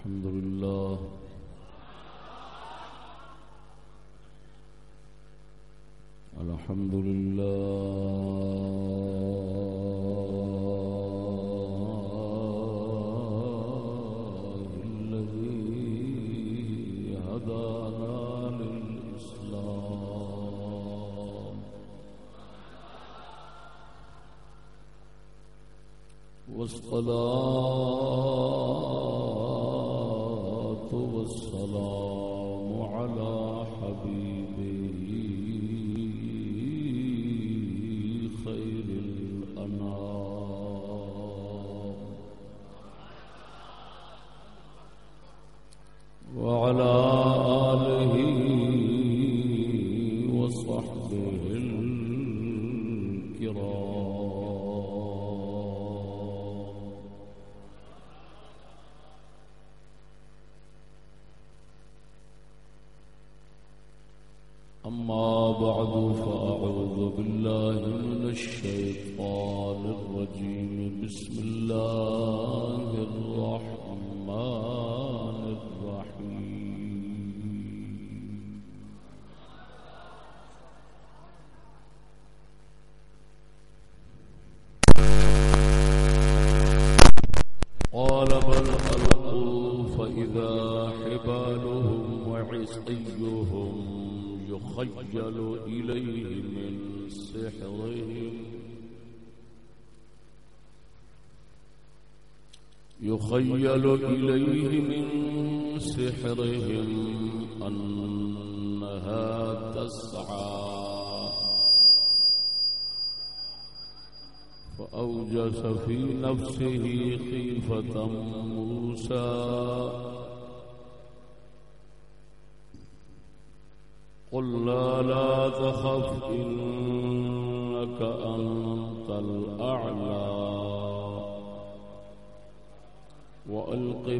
الحمد لله. الحمد لله. يخيل إليه من سحرهم أنها تسعى. فأوجس في نفسه خيفة موسى.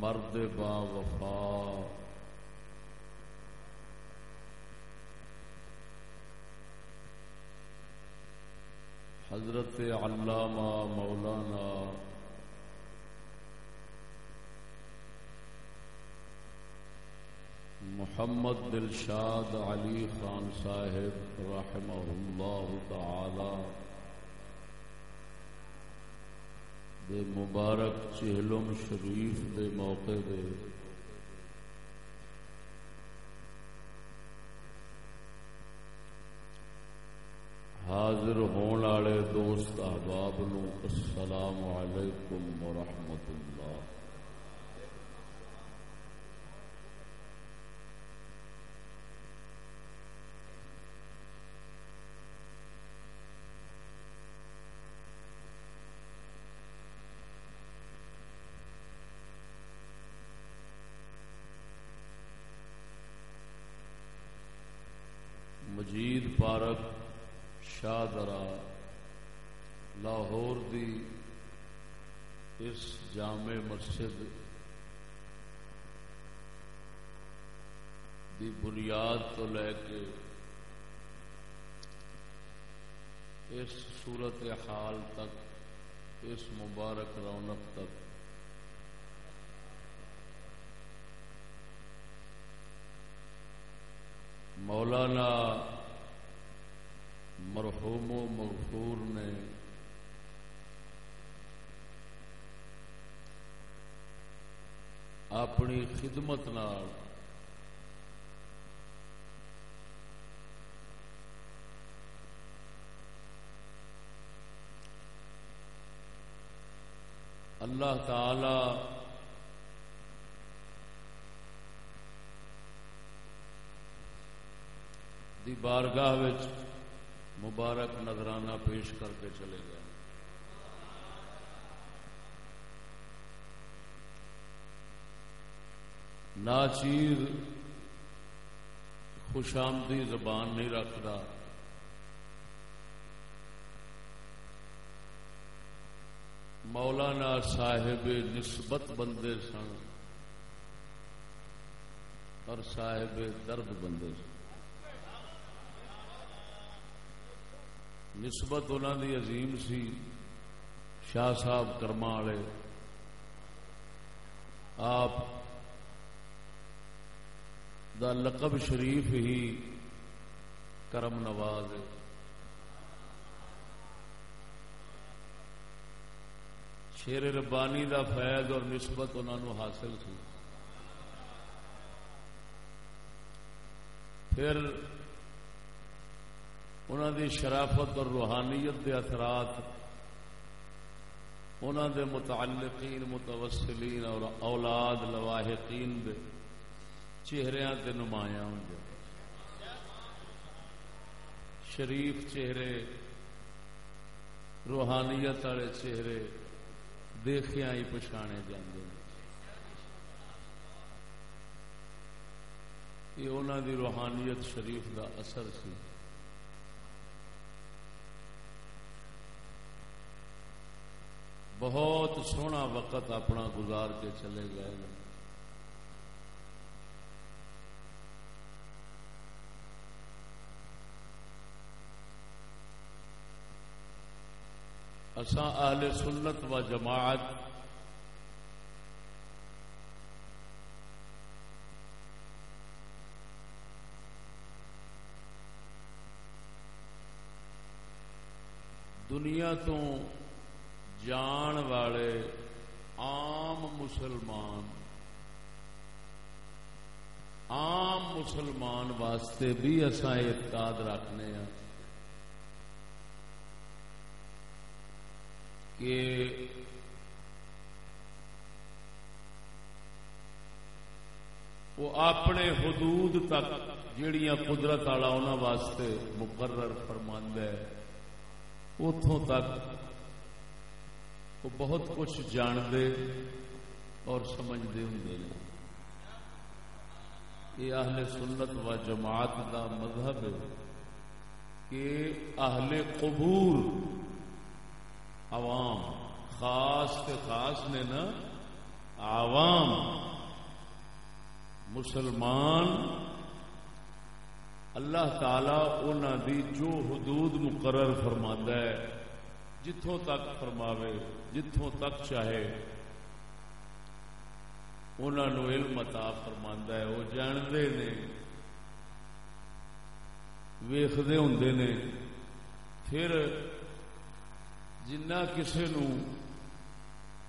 مرد با وفا۔ حضرت علامہ مولانا محمد دلشاد علی خان صاحب رحمہ اللہ تعالی دے مبارک چہلم شریف دے موقع دے۔ حاضر ہون والے دوست احباب نو السلام علیکم ورحمۃ اللہ مجید پارک شاہ درا لاہور دی اس جامع مسجد دی بنیاد تو لے کے اس صورت حال تک، اس مبارک رونق تک مولانا مرحوم و مغفور نے اپنی خدمت نال اللہ تعالی دی بارگاہ مبارک نظرانہ پیش کر کے چلے گئے۔ ناچیر خوش آمدی زبان نہیں رکھتا۔ مولانا صاحب نسبت بندے سن اور صاحب درد بندے سن۔ نسبت انہوں دی عظیم سی شاہ صاحب کرما والے۔ آپ دا لقب شریف ہی کرم نواز شیر ربانی دا فیض اور نسبت انہوں حاصل سی پھر انہوں دی شرافت اور روحانیت دے اثرات انہوں دے متعلقین، متوسلین اور اولاد لواحقین دے چہرے تے نمایاں ہوں گے۔ شریف چہرے، روحانیت والے چہرے دیکھیا ہی پچھانے جاندے یہ انہوں دی روحانیت شریف دا اثر سی۔ بہت سونا وقت اپنا گزار کے چلے گئے۔ اساں اہل سنت و جماعت دنیا تو جان والے عام مسلمان عام مسلمان واسطے بھی اصا اعتقاد رکھنے ہیں کہ وہ اپنے حدود تک جڑیاں قدرت والا انہوں واسطے مقرر فرماند ہے اتوں تک وہ بہت کچھ جانتے اور سمجھتے ہوں یہ اہل سنت و جماعت کا مذہب ہے کہ اہل قبور عوام، خاص کے خاص نے نا عوام، مسلمان، اللہ تعالی انہوں دی جو حدود مقرر فرما ہے جتوں تک فرماوے جتوں تک چاہے انہوں علم عطا فرما ہے، وہ جانتے نے، ویختے ہوں نے، پھر جنہ کسی نو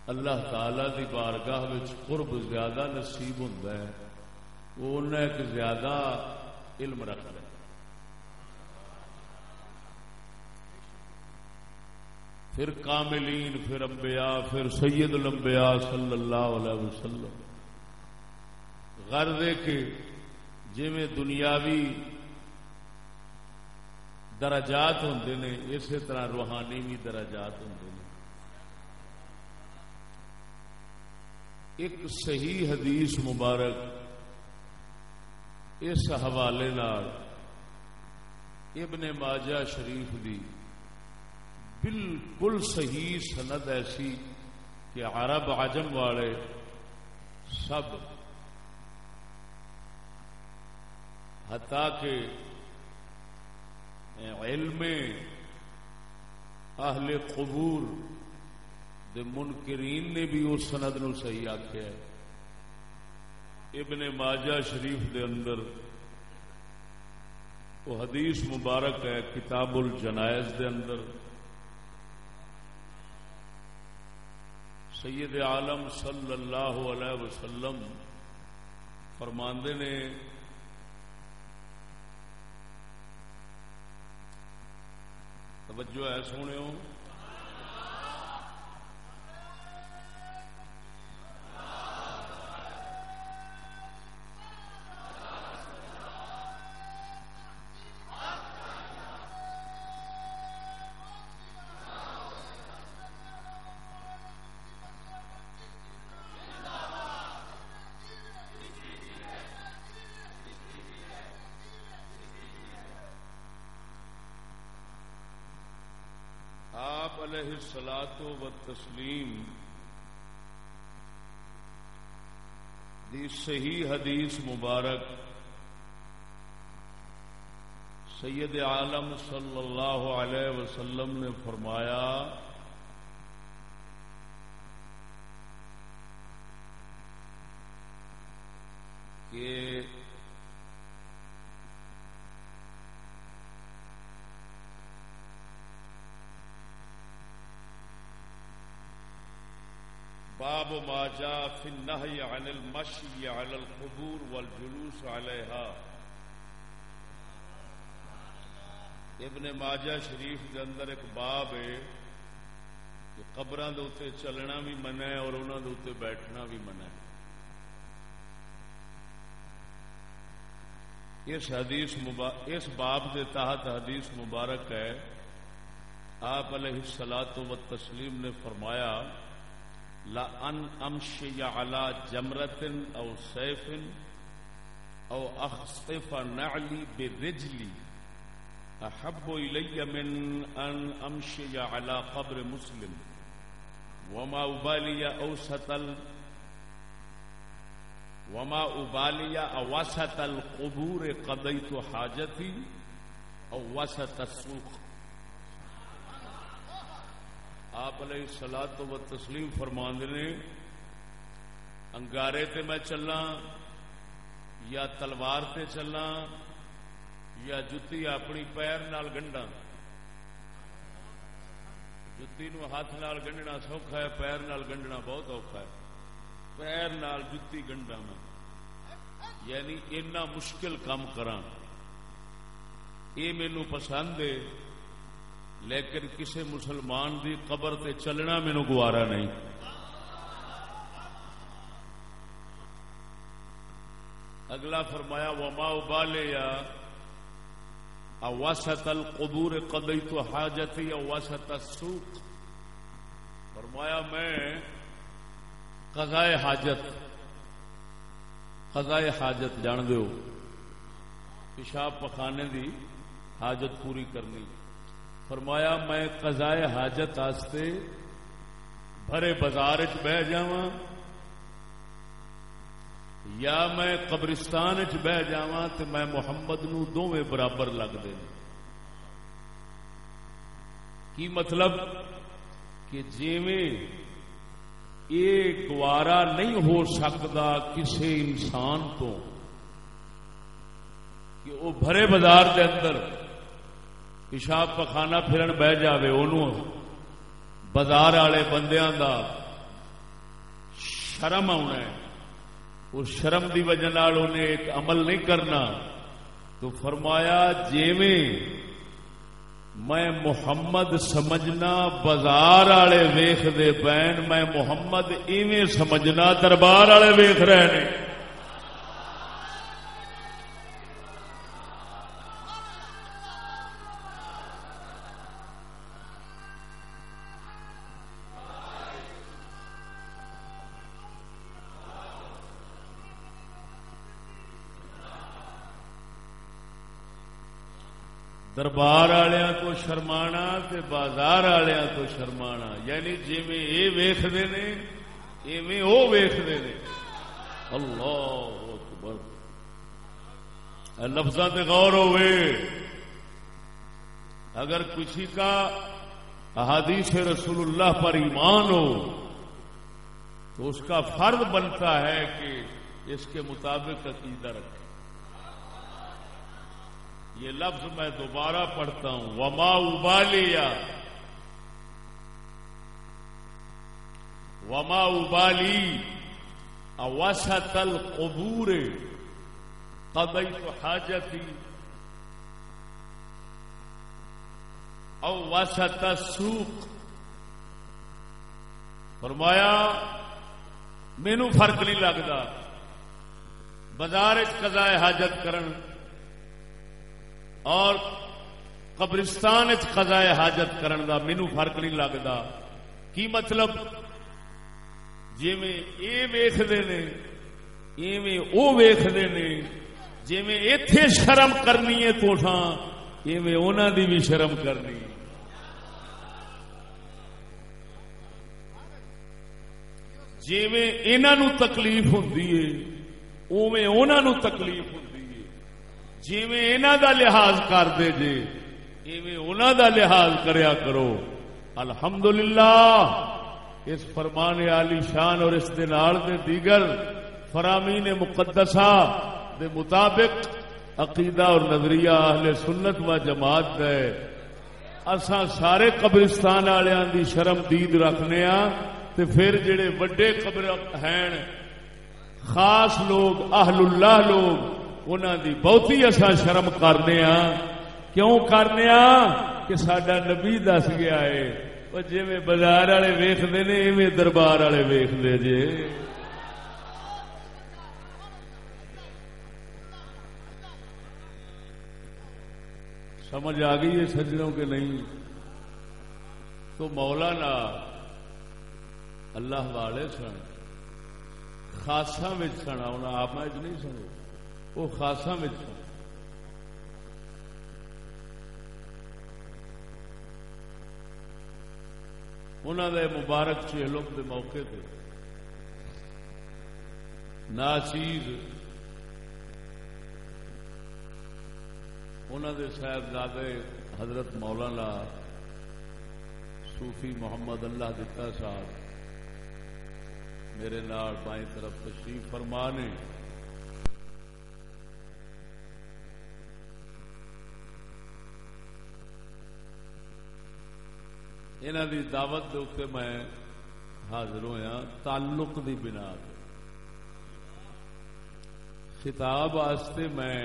اللہ تعالی دی بارگاہ قرب زیادہ نصیب ہوں وہ انہیں ایک زیادہ علم رکھتا ہے۔ پھر کاملین، پھر انبیاء، پھر سید الانبیاء صلی اللہ علیہ وسلم۔ غرض کے جی دنیاوی درجات ہوں نے، اسی طرح روحانی بھی درجات ہوں ایک صحیح حدیث مبارک اس حوالے ابن ماجہ شریف دی بالکل صحیح سند ایسی کہ عرب عجم والے سب حتا کہ علم اہل قبور دے منکرین نے بھی اس سند نو صحیح آخیا ابن ماجہ شریف دے اندر وہ حدیث مبارک ہے کتاب الجنائز دے اندر۔ سید عالم صلی اللہ علیہ وسلم فرماندے نے توجہ ہے سونے علیہ سلاد و تسلیم دی صحیح، حدیث مبارک. سید عالم صلی اللہ علیہ وسلم نے فرمایا کہ باب ما جاء في النهي عن المشي على القبور والجلوس عليها. ابن ماجہ شریف کے اندر ایک باب ہے کہ قبران دے اتنے چلنا بھی منع ہے اور انہوں دے اتنے بیٹھنا بھی منع ہے۔ اس حدیث مبارک اس باب دے تحت حدیث مبارک ہے۔ آپ علیہ السلاط و تسلیم نے فرمایا لأن أمشي على جمرة أو سيف أو أخصف نعلي برجلي أحب إلي من أن أمشي على قبر مسلم. وما أبالي أوسط ال وما أبالي أوسط القبور. قضيت حاجتي أو وسط السوق. آپ علیہ سلاد و تسلیم فرماند نے، انگارے تے میں چلنا یا تلوار تے چلنا یا جتی اپنی پیر نال گنڈا جتی نو ہاتھ نال گنڈنا سوکھا ہے، پیر نال گنڈنا بہت اوکھا ہے۔ پیر نال جتی گنڈا میں۔ یعنی اتنا مشکل کام کرا یہ مینو پسند ہے۔ لیکن کسی مسلمان دی قبر تے چلنا مینو گوارا نہیں۔ اگلا فرمایا، وما ابالے یا اوسط القبور قدئی تو حاجتی اوسط السوق۔ فرمایا، میں قضائے حاجت قضائے حاجت جان دو پیشاب پخانے دی حاجت پوری کرنی۔ فرمایا، میں قضائے حاجت آستے بھرے بازار چ بہ جا یا میں قبرستان چ بہ جا تو میں محمد نو دونوں برابر لگتے کی مطلب؟ کہ جیویں یہ گوارا نہیں ہو سکتا کسی انسان تو، کہ وہ بھرے بازار کے اندر پیشاب پخانا پھرن بہ جائے ان بازار والے بندیاں دا شرم آنا ہے۔ اس شرم دی وجہ انہیں ایک عمل نہیں کرنا۔ تو فرمایا، جیویں میں محمد سمجھنا بازار والے ویخ دے پین، میں محمد ایویں سمجھنا دربار والے ویخ رہے ہیں دربار والوں کو شرما بازار والوں کو شرما یعنی جی یہ ویختے نے، ایویں وہ ویختے نے۔ اللہ اکبر۔ لفظوں سے غور ہوئے۔ اگر کسی کا احادیث رسول اللہ پر ایمان ہو، تو اس کا فرد بنتا ہے کہ اس کے مطابق عقیدہ رکھے۔ یہ لفظ میں دوبارہ پڑھتا ہوں۔ وما ابالیا وما ابالی اوسط القبور۔ قضیت حاجتی او وسط السوق۔ فرمایا مینو فرق نہیں لگتا بازار قضاء حاجت کرن اور قبرستان قضاء حاجت کرن دا مینو فرق نہیں لگتا کی مطلب؟ جی یہ ویختے نے، ایویں وہ ویختے نے جی اتے شرم کرنی ہے تو ایویں انہوں دی بھی شرم کرنی۔ جی انہوں تکلیف ہوں اوے انہوں تکلیف ہوں جی انہوں دا لحاظ کرتے جے، ایویں دا لحاظ کریا کرو۔ الحمدللہ، اس فرمان علی شان اور اس دے دے دیگر فرامین مقدسہ دے مطابق عقیدہ اور نظریہ اہل سنت و جماعت دے۔ اساں سارے قبرستان والوں دی شرم دید رکھنے ہاں تے پھر جڑے وڈے قبر ہیں، خاص لوگ، اہل اللہ لوگ انہاں دی بہتی اساں شرم کرنے ہاں کیوں کرنے ہاں کہ سڈا نبی دس گیا ہے۔ جی بازار والے ویختے نے، ایویں دربار والے ویختے جی سمجھ آ گئی ہے سجنوں کے نہیں؟ تو مولانا اللہ والے سن خاصا سن آپ نہیں سن وہ خاصا سن انہوں نے مبارک چہلم کے موقع پہ ناچیز انہوں نے صاحبزادے حضرت مولانا صوفی محمد اللہ دتا صاحب میرے نال بائیں طرف تشریف فرما نے۔ انہوں دی دعوت دے میں حاضر ہوا تعلق دی بنا خطاب واسطے میں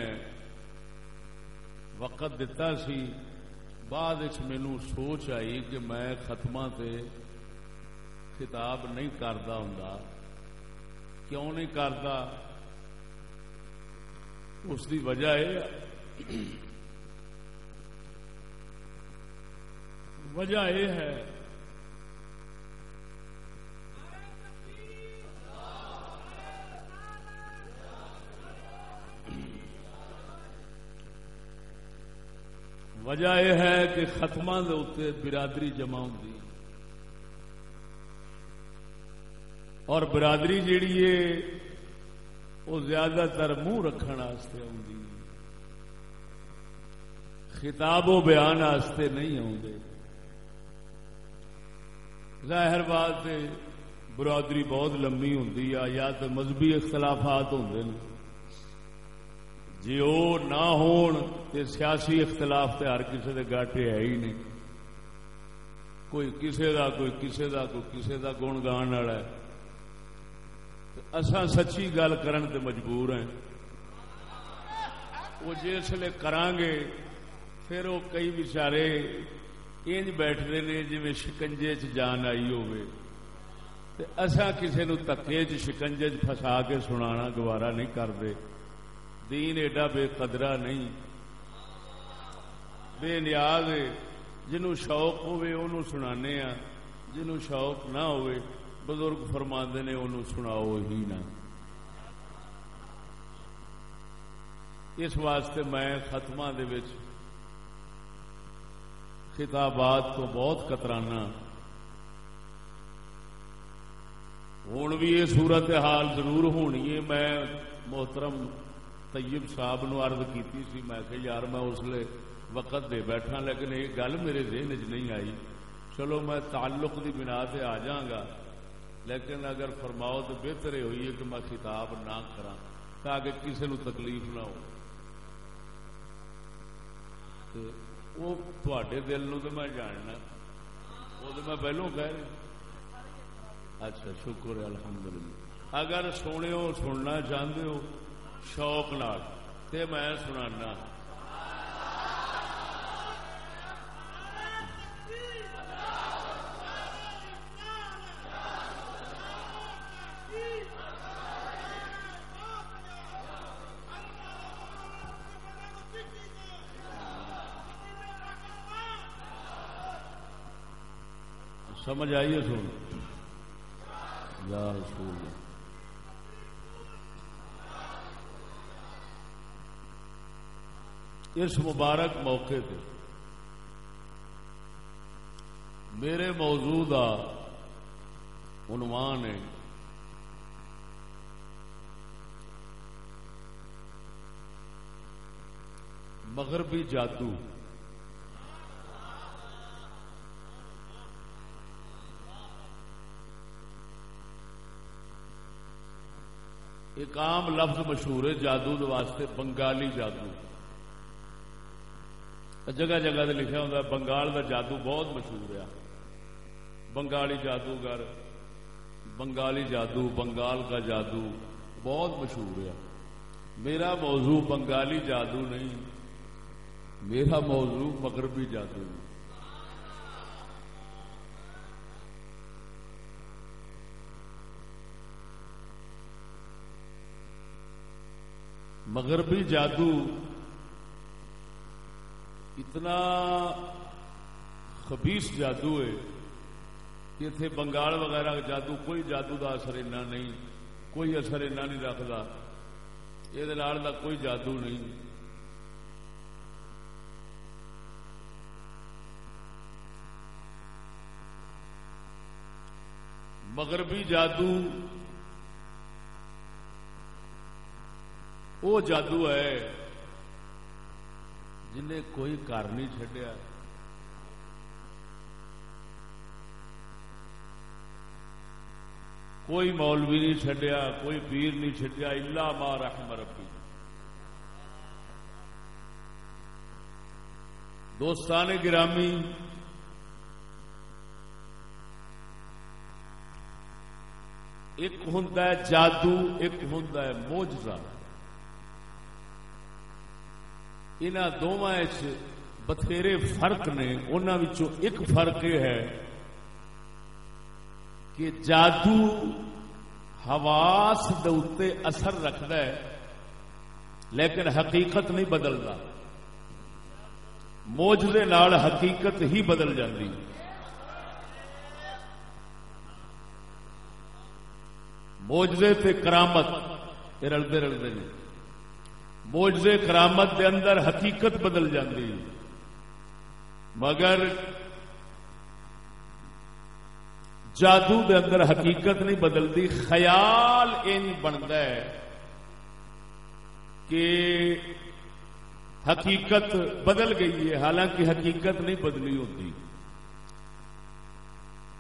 وقت دتا سی، بعد مینو سوچ آئی کہ میں ختم سے خطاب نہیں کرتا ہوں کیوں نہیں کرتا اس کی وجہ ہے وجہ یہ ہے وجہ یہ ہے کہ ختم اتنے برادری جمع ہوں اور برادری جیڑی ہے، وہ زیادہ تر منہ رکھنے آ خطاب و بیان نہیں آتے ظاہر بات برادری بہت لمبی ہوں یا تو مذہبی اختلافات ہوں جی وہ نہ ہون تے سیاسی اختلاف تے ہر کسی کے گاٹے ہے ہی نہیں۔ کوئی کسے دا، کوئی کسے دا، کوئی کسے دا گن گان والا ہے۔ اساں سچی گل کرن تے مجبور ہیں۔ وہ جسے کران گے پھر وہ کئی بچارے انج بیٹھتے نے جی شکنجے چ جان آئی ہوسا کسی نو تکے چ شکنجے چ فسا کے سنا گوارا نہیں کرتے دین ایڈا بے قدرا نہیں بے نیاز جنو شوق ہوے انہوں سنانے ہاں جنو شوق نہ ہوئے بزرگ فرما نے انہوں سناؤ ہی نہ اس واسطے میں ختمہ دے وچ خطابات تو بہت کترانا ہوں بھی یہ صورت حال ضرور ہونی ہے میں محترم طیب صاحب نو عرض کیتی سی میں کہ یار میں اس لیے وقت دے بیٹھا لیکن یہ گل میرے ذہن چ نہیں آئی چلو میں تعلق دی بنا سے آ جاگا لیکن اگر فرماؤ تو بہتر یہ ہوئی ہے کہ میں خطاب نہ کرا تاکہ کسی نو تکلیف نہ ہو وہ تھوڑے دل نو تو میں جاننا وہ تو میں پہلو کہہ رہا اچھا شکر ہے الحمدللہ اگر سونے ہو سننا چاہتے ہو شوق نال تے میں سنانا سمجھ آئیے سن؟ یا رسول اس مبارک موقع پہ میرے موضوع کا عنوان ہے، مغربی جادو۔ ایک عام لفظ مشہور ہے، جادو واسطے بنگالی جادو۔ جگہ جگہ سے لکھا ہوتا ہے، بنگال کا جادو بہت مشہور ہے۔ بنگالی جادوگر، بنگالی جادو، بنگال کا جادو بہت مشہور ہے۔ میرا موضوع بنگالی جادو نہیں، میرا موضوع مغربی جادو۔ نہیں مغربی جادو اتنا خبیس جادو ہے کہ اتنے بنگال وغیرہ جادو کوئی جادو کا اثر اینا نہیں، کوئی اثر اینا نہیں رکھتا یہ کوئی جادو نہیں۔ مغربی جادو وہ جادو ہے جنہیں کوئی گھر نہیں چڈیا کوئی مولوی نہیں چڈیا کوئی پیر نہیں چڈیا الا مار رحم ربی۔ دوستان گرامی، ایک ہوں جادو، ایک ہوں موجزہ ان دونوں بتھیرے فرق نے انہوں ایک فرق یہ ہے کہ جادو حواس دے اثر رکھد لیکن حقیقت نہیں بدلتا موجے حقیقت ہی بدل جاتی موجے تے کرامت رلتے رلتے ہیں موجے کرامت دے اندر حقیقت بدل جاتی مگر جادو دے اندر حقیقت نہیں بدلتی خیال ان بنتا ہے کہ حقیقت بدل گئی ہے، حالانکہ حقیقت نہیں بدلی ہوتی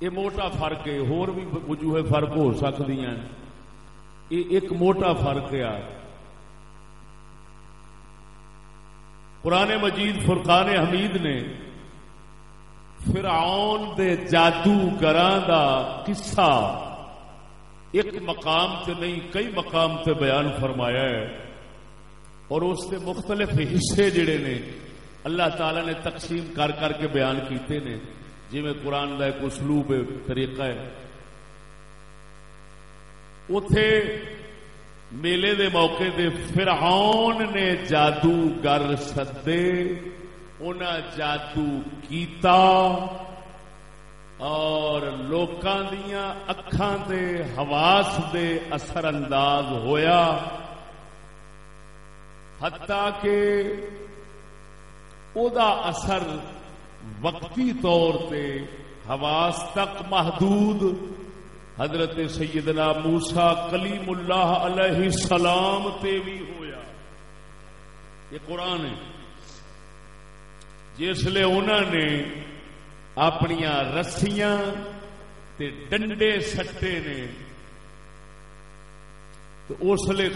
یہ موٹا فرق ہے، ہور بھی وجوہ فرق ہو سکتی ہیں یہ ایک موٹا فرق ہے۔ قرآن مجید فرقان حمید نے فرعون دے جادو گران دا قصہ ایک مقام تے نہیں، کئی مقام تے بیان فرمایا ہے۔ اور اس کے مختلف حصے جڑے نے، اللہ تعالی نے تقسیم کر کر کے بیان کیتے نے۔ جی میں قرآن کا ایک اسلوب طریقہ ہے۔ اتے میلے دے موقع دے فرعون نے جادو گر سدے ان جادو کیتا اور لوکاں دیاں اکھاں دے حواس دے اثر انداز ہویا۔ حتیٰ کہ او دا اثر وقتی طور پہ حواس تک محدود حضرت سیدنا موسا کلیم اللہ علیہ السلام تے بھی ہویا۔ یہ قرآن ہے۔ جس لیے انہوں نے اپنی رسیاں تے ڈنڈے سٹے نے، تو اس لیے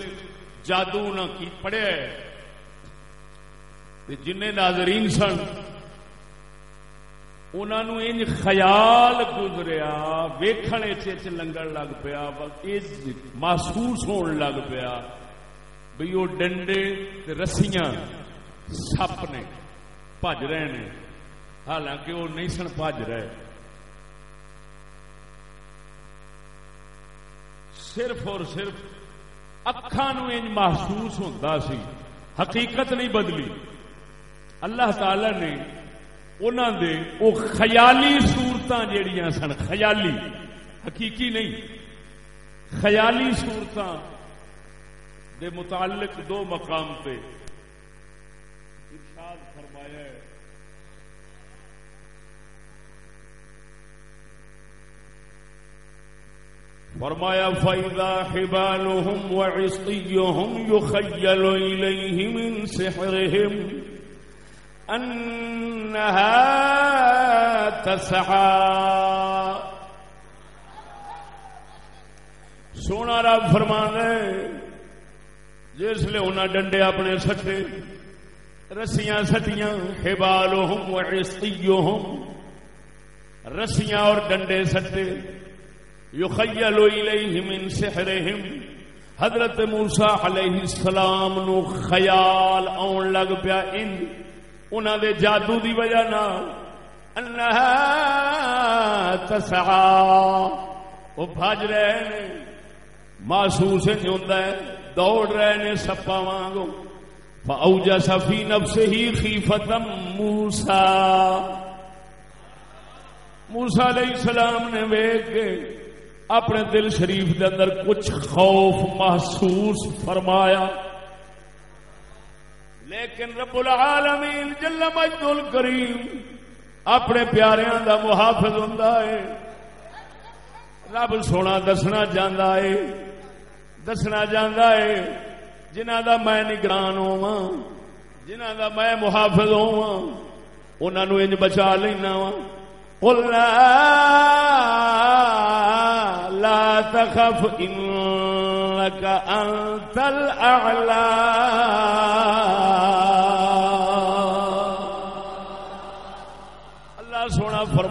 جادو نہ کی پڑھیا جن ناظرین سن انہوں ان خیال گزریا ویخن لنگن لگ پیا محسوس ہون لگ پیا بھئی وہ ڈنڈے رسیاں سپ نے بج رہے ہیں حالانکہ وہ نہیں سن بج رہے صرف اور صرف اکھان محسوس ہوتا سی حقیقت نہیں بدلی اللہ تعالی نے انہوں دے وہ خیالی سورت جہیا سن خیالی حقیقی نہیں خیالی سورت دے متعلق دو مقام پہ ارشاد فرمایا ہے فرمایا فائدہ حبالهم وعصيهم يخيل إليه من سحرهم أنها تسعى. سونا رب فرمان ہے جس لیے انہیں ڈنڈے اپنے سٹے، رسیاں سٹیاں حبالهم وعصيهم رسیاں اور ڈنڈے سٹے، یخیل الیہ من سحرہم، حضرت موسی علیہ السلام نو خیال آن لگ پیا، ان انہاں دے جادو دی وجہ نال انہا تسعا۔ وہ بھج رہے نے محسوس نہیں ہوندا ہے، دوڑ رہے نے سپا وانگو فاوجس فی نفسه خیفتا موسی موسی علیہ السلام نے ویکھ کے اپنے دل شریف کے اندر کچھ خوف محسوس فرمایا۔ لیکن رب العالمین جل مجد الکریم اپنے پیاریاں دا محافظ ہوں رب سونا دسنا جانا ہے، دسنا جانا ہے جنہ دا میں نگران ہوا جنہ دا میں محافظ ہوا انہوں انج بچا لینا وا۔ قلنا لا تخف إنك أنت الأعلى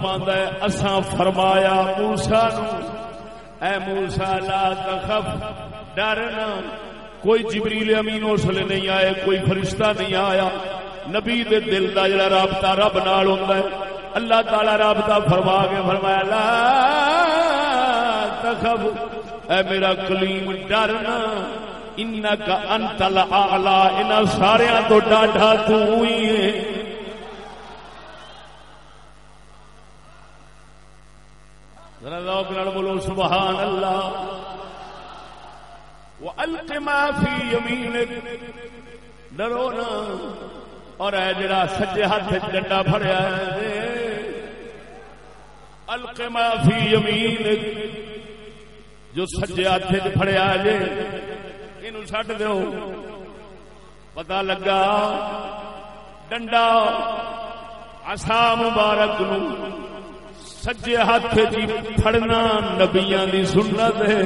فرماندا ہے، اساں فرمایا، موسیٰ نو، اے موسیٰ، لا تخف ڈرنا کوئی جبریل امین اس لیے نہیں آئے، کوئی فرشتہ نہیں آیا۔ نبی دے دل دا جڑا رابطہ رب نال ہوندا ہے، اللہ تعالی رابطہ فرما کے فرمایا، لا تخف۔ اے میرا کلیم ڈرنا ان کا انتل آلہ ان سارے تو ڈاڈا تو ہوئی ہے۔ بولو، سبحان اللہ۔ وہ القما فی یمین ڈرو نا اور اے جڑا سجے ہاتھ ڈنڈا پھڑیا ہے۔ القما فی یمین جو سجے ہاتھ چڑیا جے یہ چڈ دو پتا لگا، ڈنڈا آسا مبارک نو۔ سجے ہاتھ جی پھڑنا نبیا کی سنت ہے۔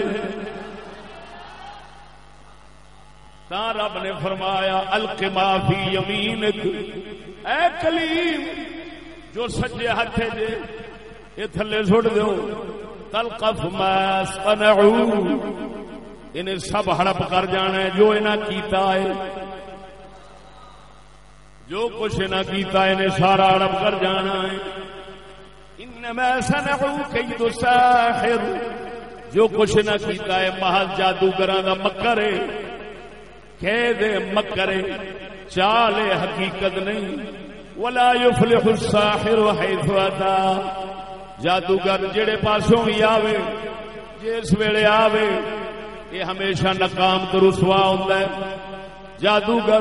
تا رب نے فرمایا الک معافی یمین اے کلیم، جو سجے ہاتھ جے جی، یہ تھلے سٹ دو تلقف ما صنعوا انہیں سب ہڑپ کر جانا ہے، جو انہیں کیتا ہے۔ جو کچھ انہیں کیتا ہے، انہیں سارا ہڑپ کر جانا ہے۔ انما صنعوا کید ساحر. جو کچھ انہیں کیتا ہے محض جادوگراں دا مکر ہے۔ کہہ مکر ہے۔ چال حقیقت نہیں۔ ولا يفلح الساحر حيث اتى جادوگر جڑے پاسوں بھی آوے، جس ویلے آوے، یہ ہمیشہ ناکام تو رسوا ہوتا ہے۔ جادوگر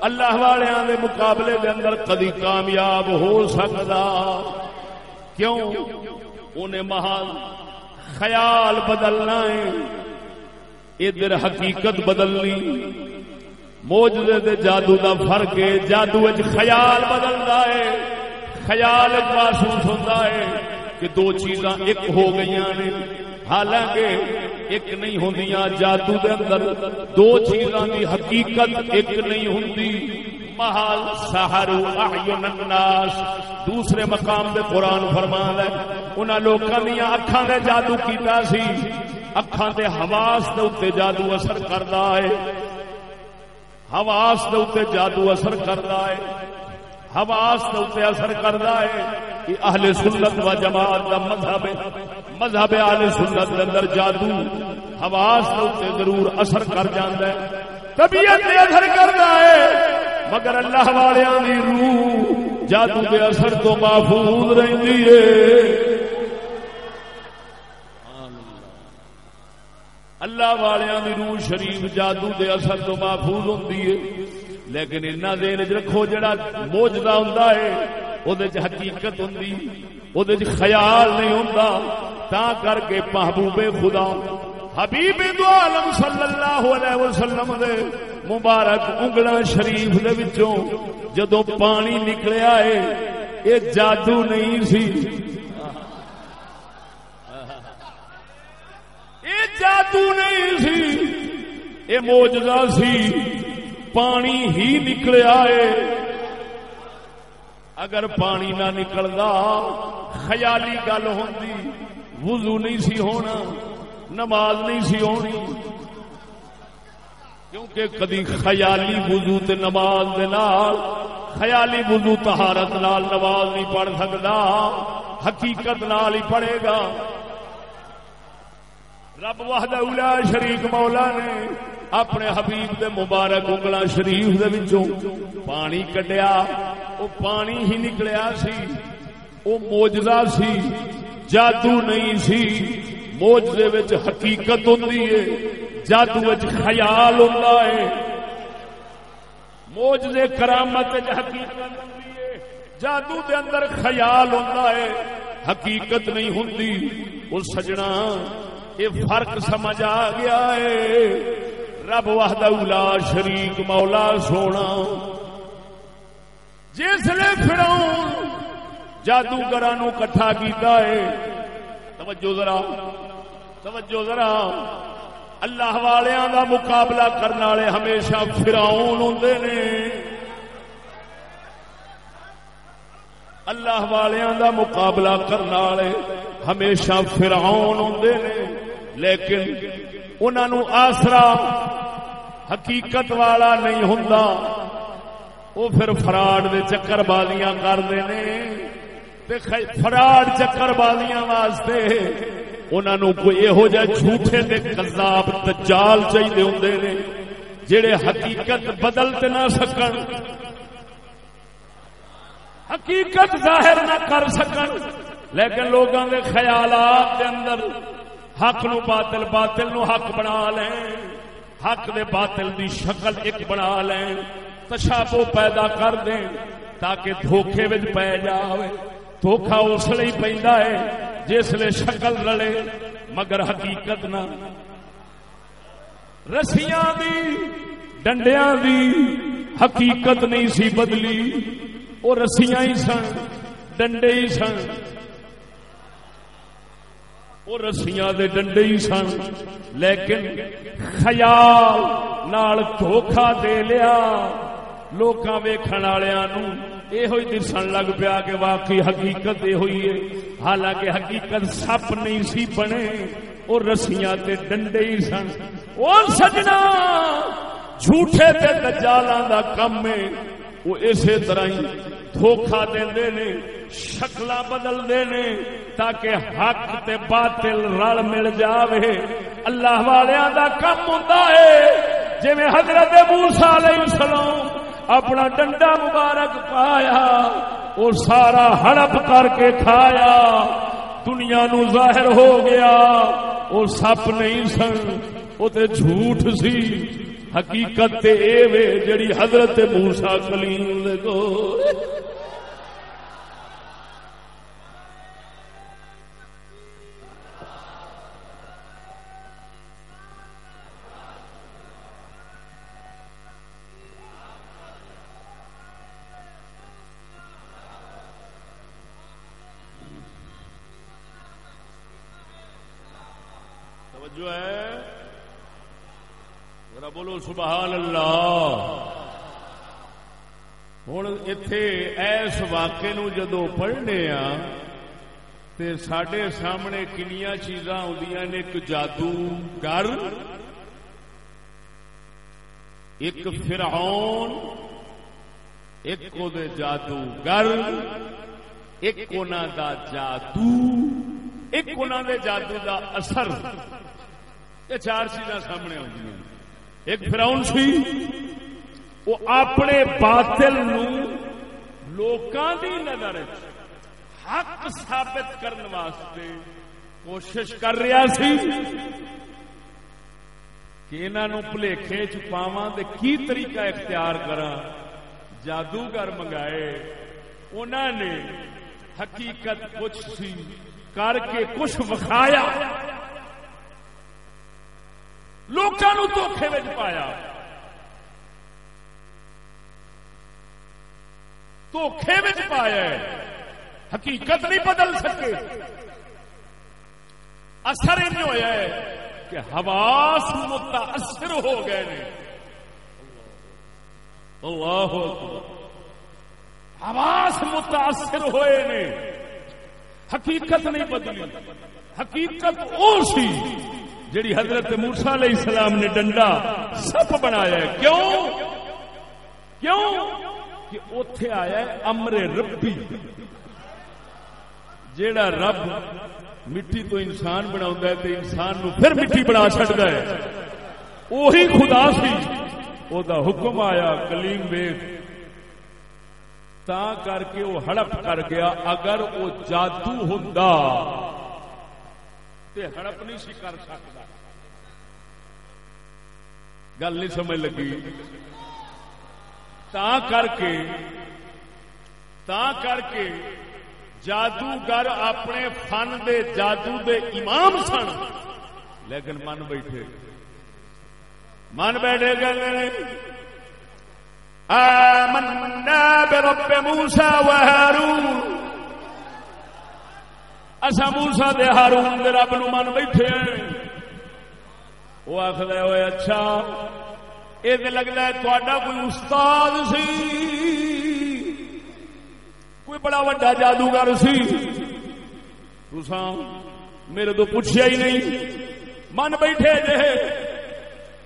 اللہ والوں دے مقابلے دے اندر کدی کامیاب ہو سکتا۔ کیوں؟ انہیں محال خیال بدلنا ہے۔ ادھر حقیقت بدلنی۔ موجودے دے جادو دا فرق ہے۔ جادو خیال بدلتا ہے۔ خیال محسوس ہوتا ہے کہ دو چیزاں ایک ہو گئی نے۔ حالانکہ ایک نہیں ہوں جادو دے اندر دو چیزاں دی حقیقت ایک نہیں ہوں محال سہارو، اعین الناس۔ دوسرے مقام دے قرآن فرمان ہے، انہاں لوکاں دیاں اکھاں دے جادو کیتا سی۔ اکھاں دے حواس دے اوتے جادو اثر کردا ہے۔ حواس دے اوتے جادو اثر کردا ہے۔ حواس دے اوتے اثر کردا ہے کہ اہل سنت و جماعت دا مذہب مذہب اہل سنت دے اندر جادو حواس دے اوتے ضرور اثر کر جاندا ہے۔ طبیعت تے اثر کردا ہے۔ مگر اللہ والوں کی روح جادو کے اثر تو محفوظ رہتی ہے۔ اللہ والوں کی روح شریف جادو کے اثر تو محفوظ ہوتی ہے۔ لیکن اتنا دیر چ رکھو جڑا موجدہ ہوں وہ حقیقت ہوں وہ خیال نہیں ہوں تا کر کے محبوب خدا حبیب دو عالم صلی اللہ علیہ وسلم دے مبارک انگلا شریف دے وچوں جدو پانی نکلیا ہے یہ جادو نہیں سی۔ یہ جادو نہیں سی یہ موجزہ سی۔ پانی ہی نکلیا ہے اگر پانی نہ نکلدا، خیالی گل ہوندی، وضو نہیں سی ہونا۔ نماز نہیں سی ہونی۔ کیونکہ کدی خیالی وضو تے نماز دے نال، خیالی وضو طہارت نال نماز نہیں پڑھ سکتا حقیقت نال ہی پڑھے گا۔ رب وحد اولا شریک مولا نے اپنے حبیب دے مبارک انگلا شریف دے وچوں پانی کڈیا۔ او پانی ہی نکلیا سی، او موجزہ سی، جادو نہیں سی۔ موجے حقیقت ہوں جادو خیال ہوں موجے کرامت حقیقت جادو دے اندر خیال ہوں حقیقت نہیں ہوں وہ سجنا، یہ فرق سمجھ آ گیا ہے۔ رب واہد شریک، مولا سونا۔ جسے فراؤن جادوگر کٹھا کیتا ہے توجہ ذرا توجہ ذرا۔ اللہ والوں کا مقابلہ کرنے والے ہمیشہ فراؤن ہوں نے۔ اللہ والوں کا مقابلہ کرنے والے ہمیشہ فراؤن ہوں نے۔ لیکن انہوں آسرا حقیقت والا نہیں ہوں وہ پھر فراڈ دے چکر بازیاں کرتے ہیں فراڈ چکر بازیاں واسطے انہوں کوئی یہو جہ جھوٹے دے کذاب دجال چاہیے ہوں نے جڑے حقیقت بدلتے نہ سکن۔ حقیقت ظاہر نہ کر سکن۔ لیکن لوگوں کے خیالات کے اندر حق نو باطل باطل نو حق بنا لیں حق دے باطل دی شکل ایک بنا لیں تشابو پیدا کر دیں تاکہ دھوکھے وچ پی جاوے۔ دھوکھا اس لیے پہنتا ہے جس لے شکل رلے، مگر حقیقت نہ۔ رسیاں دی، ڈنڈیاں دی حقیقت نہیں سی بدلی۔ وہ رسیاں ہی سن، ڈنڈے ہی سن۔ وہ رسیاں دے ڈنڈے ہی سن، لیکن خیال نال دھوکھا دے لیا۔ لوکاں ویکھن والوں یہ دسن لگ پیا کہ واقعی حقیقت یہ ہوئی ہے حالانکہ حقیقت سپ نہیں سی بنے اور رسیاں تے ڈنڈے ہی سن اور سجنا جھوٹے تے دجالاں دا کم ہے وہ اسی طرح ہی دھوکھا دے نے شکل بدل دے نے تاکہ حق تے باطل رل مل جاوے اللہ والیاں دا کم ہوندا ہے جویں حضرت موسی علیہ السلام اپنا ڈنڈا مبارک پایا وہ سارا ہڑپ کر کے کھایا۔ دنیا نو ظاہر ہو گیا وہ سپ نہیں سن، وہ جھوٹ سی۔ حقیقت اے وے جڑی حضرت موسا کلیم کو بولو سبحان اللہ۔ ہوں اتے ایس واقعے نو جدو پڑھنے آ، تے سڈے سامنے کنیا چیزاں آدی نے ایک جادو گر ایک فرعون، ایک جادو گر ایک دا جادو، ایک دے جادو دا اثر۔ یہ چار چیزاں سامنے آدی ایک فراؤن سی، وہ اپنے باطل لوکاں دی نظر حق ثابت کرنے واسطے کوشش کر رہا سی کہ انہوں بھلےکھے چ پاوا کی طریقہ اختیار کرا جادوگر منگائے۔ انہوں نے حقیقت کچھ سی، کر کے کچھ وکھایا۔ لوگوں دھوکھے میں پایا۔ دھوکھے میں پایا حقیقت نہیں بدل سکے۔ اثر یہ ہوا ہے کہ حواس متاثر ہو گئے نے۔ اللہ حواس متاثر ہوئے نے۔ حقیقت نہیں بدلی۔ حقیقت اور سی جڑی حضرت مورسا علیہ السلام نے ڈنڈا سپ بنایا ہے۔ کیوں؟ کیوں؟ کہ اتے آیا ہے امر ربی۔ جیڑا رب مٹی تو انسان بنا تو انسان نو پھر مٹی بنا چڑتا ہے۔ وہی خدا سی۔ او دا حکم آیا، کلیم وید تا کر کے وہ ہڑپ کر گیا، اگر وہ جادو ہوں ہڑپ نہیں سی کر سکتا۔ گل نہیں سمجھ لگی۔ تا کر کے، تا کر کے جادوگر اپنے فن دے جادو دے امام سن۔ لیکن من بیٹھے۔ من بیٹھے گئے آمنا برب موسى وهارون اصا موسا دے ہارون دے رب نو من بیٹھے ہیں۔ وہ آخر ہوئے اچھا یہ لگتا ہے تا کوئی استاد سی۔ کوئی بڑا وا جادوگر سی۔ تسا میرے تو پوچھا ہی نہیں۔ من بیٹھے جے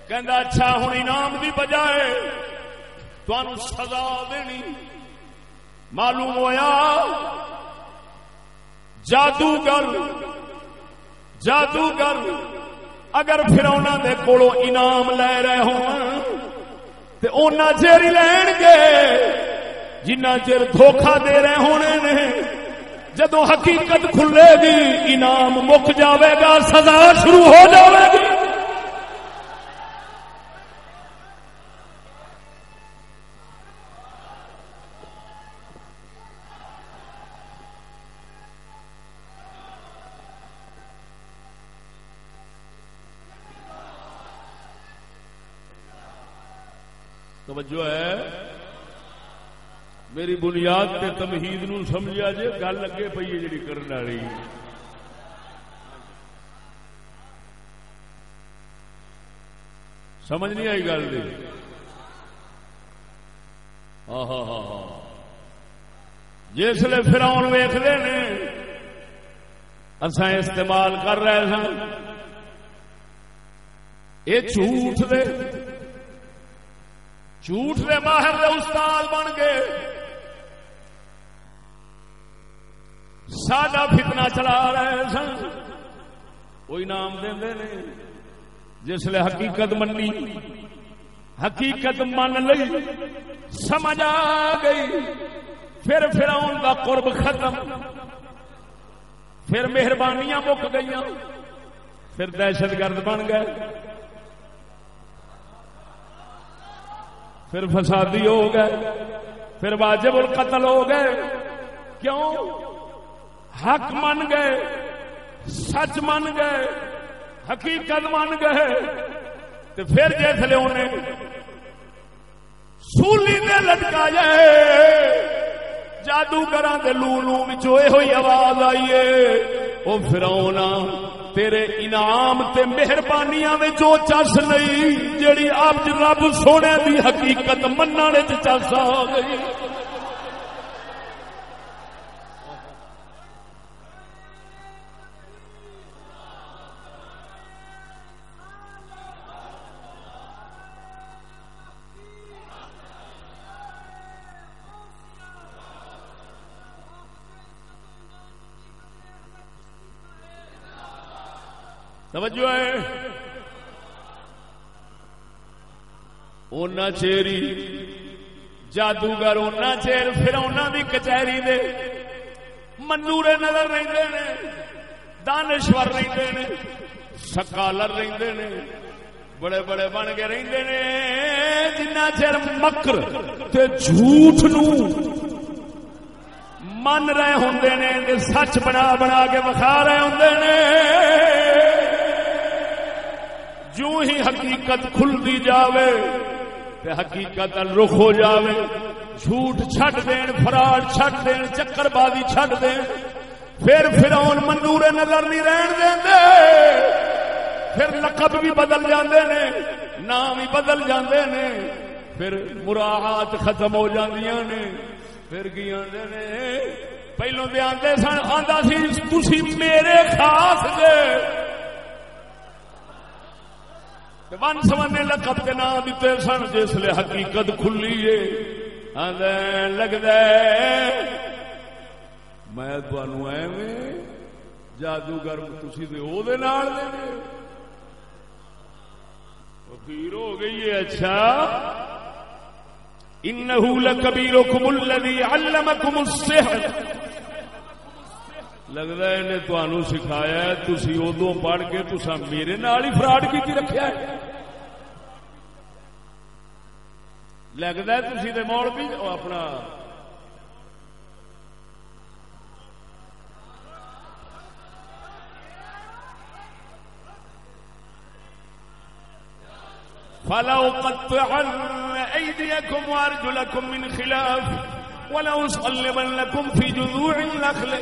کہ اچھا ہوں انعام کی بجائے تمہوں سزا دینی۔ معلوم ہوا جادوگر جادوگر، اگر پھر انہوں دے کولو انعام لے رہے ہو چیر لین گے جنہ چیر دھوکھا دے رہے ہونے نے جدو حقیقت کھلے گی، انعام مک جاوے گا، سزا شروع ہو جاوے گی۔ توجہ ہے۔ میری بنیاد تے تمہید نو سمجھا جے، گل اگے پی ہے جی کرنے والی۔ سمجھ نہیں آئی گل ہاں ہاں ہاں ہاں جسے فراؤن ویختے نے اصا استعمال کر رہے سن یہ جھوٹ دے جھوٹ دے ماہر دے استاد بن گئے۔ سادہ فتنا چلا رہے سن۔ کوئی نام دے جس لیے حقیقت منی، حقیقت من لئی، سمجھ آ گئی۔ پھر فراؤن کا قرب ختم۔ پھر مہربانیاں مک گئی پھر دہشت گرد بن گئے۔ پھر فسادی ہو گئے، پھر واجب القتل ہو گئے۔ کیوں؟ حق من گئے، سچ من گئے، حقیقت من گئے۔ تو پھر جسے انہیں، سولی نے لٹکا جائے جادوگر لو لو یہ آواز آئیے وہ فراؤنا تیرے انعام تے مہربانیاں میں جو چس نہیں، جیڑی آپ رب سونے دی حقیقت منع چس آ گئی۔ توجہ ہے۔ اونا چیری، جادوگر اونا چیر، پھر اونا دی کچہری دے۔ منورے نظر رہتے نے، دانشور رہتے نے، سکالر رہتے نے، بڑے بڑے بن کے رہتے نے۔ جنہ چیر مکر تے جھوٹ نو من رہے ہوں نے، سچ بنا بنا کے بخا رہے ہوں نے۔ جو ہی حقیقت کھلتی جاوے تے حقیقت رخ ہو جاوے۔ جھوٹ چھٹ دین فراڈ چھٹ دین، چکر بازی چھٹ دین۔ پھر فرعون منور نظر نہیں رہن دیں دے پھر لقب بھی بدل جاندے نے، نام بھی بدل جاندے نے۔ پھر مراحات ختم ہو جاندیاں نے۔ پھر کی آندے نے پہلو دے آندے سن آندا سی، تسی میرے خاص دے۔ ون سمنے لقب کے نام دیتے سن، جس لیے حقیقت کھلی ہے۔ لگتا میں تنوع ایویں جادوگر تھی فیر ہو گئی ہے اچھا۔ انہو لکبیرکم الذی علمکم السحر۔ لگتا ہے انہیں تمہوں سکھایا تھی ادو پڑھ کے تسا میرے نال ہی فراڈ کی رکھا ہے لگتا ہے تھی تو موڑ بھی اپنا فلو قطعن أيديكم وأرجلكم من خلاف ولأصلبنكم في جذوع النخل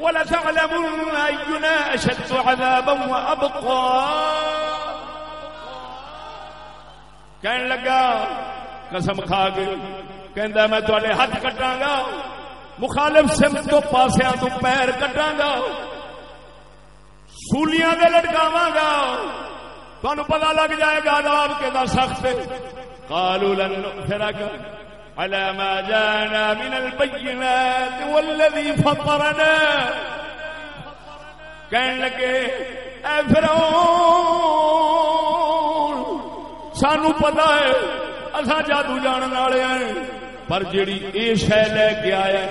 ولتعلمن أينا أشد عذابا وأبقى. کہنے لگا قسم کھا کے کہندا میں تواڈے ہاتھ کٹاں گا مخالف سمت تو پاسیاں تو پیر کٹاں گا سولیاں دے لٹکاواں گا تانوں پتہ لگ جائے گا عذاب کے سخت قالوا لن نؤثرك على ما جاءنا من البينات والذي فطرنا. کہنے لگے اے فرعون؟ سانو پتا ہے اصا جادو جان والے ہیں، پر جیڑی اے شہ لے کے آیا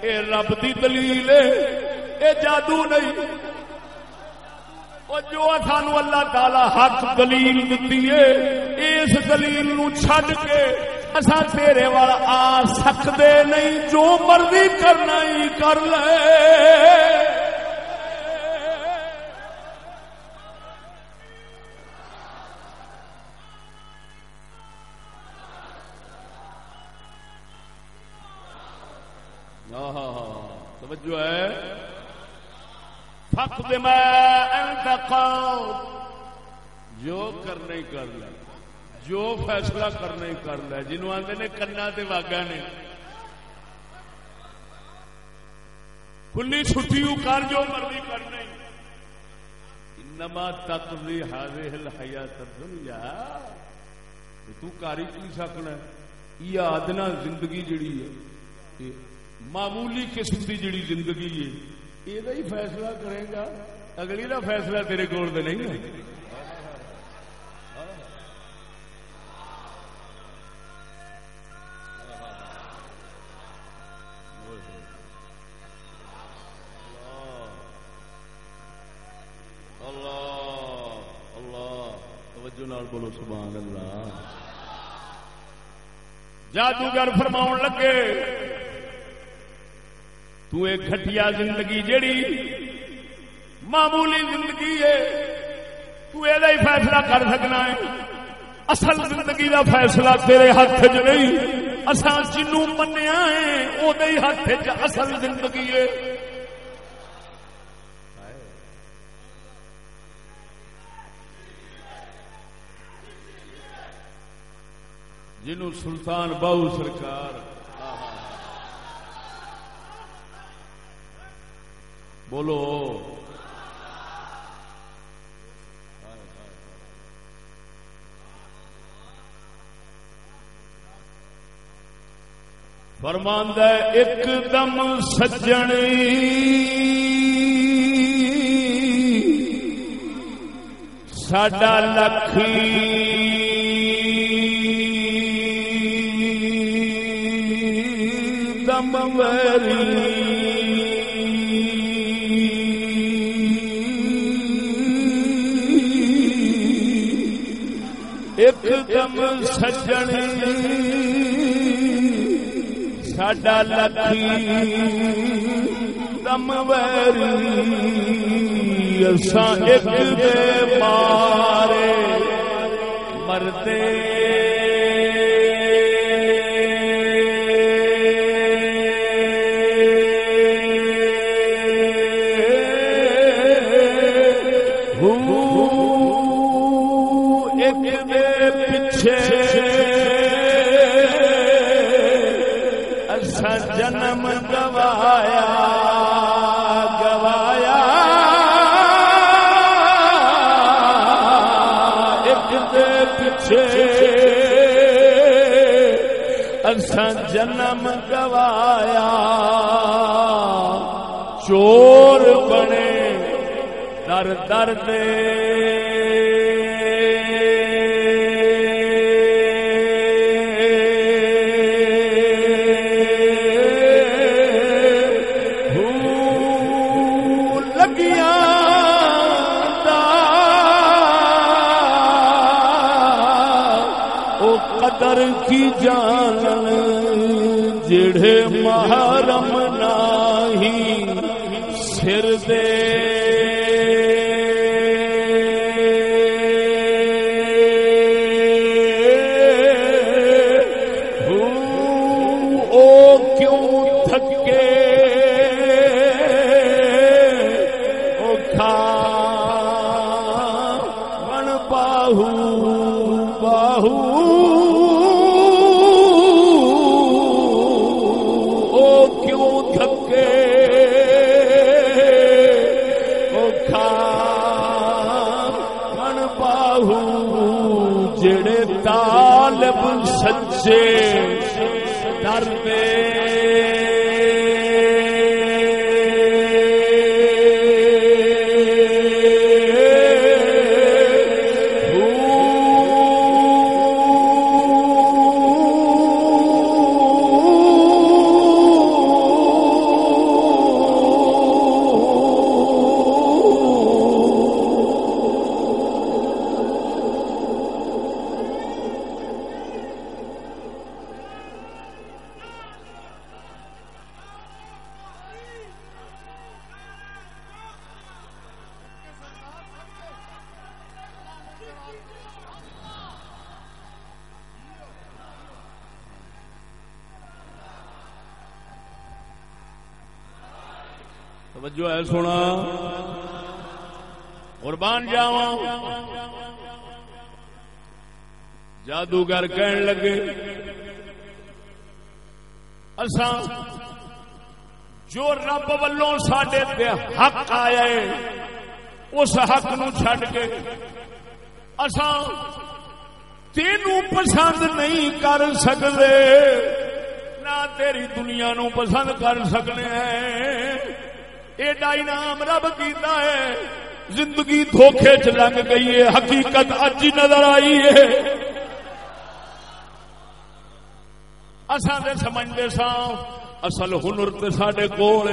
اے رب دی دلیل ہے، اے جادو نہیں۔ جو سانو اللہ تعالی حق دلیل دیتی ہے، اس دلیل نو چھڈ کے اصا تیرے والا آ سکتے نہیں جو مرضی کرنا ہی کر لے۔ فیصلہ کرنا ہی کر لیا جنوب آتے نے کنا واگا نے۔ کھلی چھٹی کر جو مرضی کرنا نما تک بھی ہارے ہل ہیا دنیا کی سکنا یہ آدنا زندگی جڑی ہے۔ معمولی قسم کی جڑی زندگی ہے۔ یہ فیصلہ کرے گا۔ اگلی کا فیصلہ تیرے کول نہیں ہے۔ بولو سبحان اللہ۔ جادوگر فرما لگے، تو ایک گھٹیا زندگی جڑی معمولی زندگی ہے، تو یہ فیصلہ کر سکنا ہے۔ اصل زندگی کا فیصلہ تیرے ہاتھ چ نہیں اصا جنو منیا ہے وہ ہاتھ چ اصل زندگی ہے۔ جنو سلطان باؤ سرکار۔ بولو۔ فرماند ایک دم سجن ساڈا لکھی۔ ایک دم سجن ساڈا لکھی دم ویری ایک دے مارے مرتے پیچھے اسا جنم گوایا گوایا۔ ایک دے پیچھے اسا جنم گوایا۔ چور بنے، در در دے کی جان جڑے مہا حق نو چھڈ کے اساں تینوں پسند نہیں کر سکتے نہ تیری دنیا نو پسند کر سکنے ہیں۔ ایڈا انعام رب کیتا ہے۔ زندگی دھوکھے چ لنگ گئی ہے۔ حقیقت اج نظر آئی ہے۔ اصا تو سمجھتے سا اصل ہنر تو سڈے کول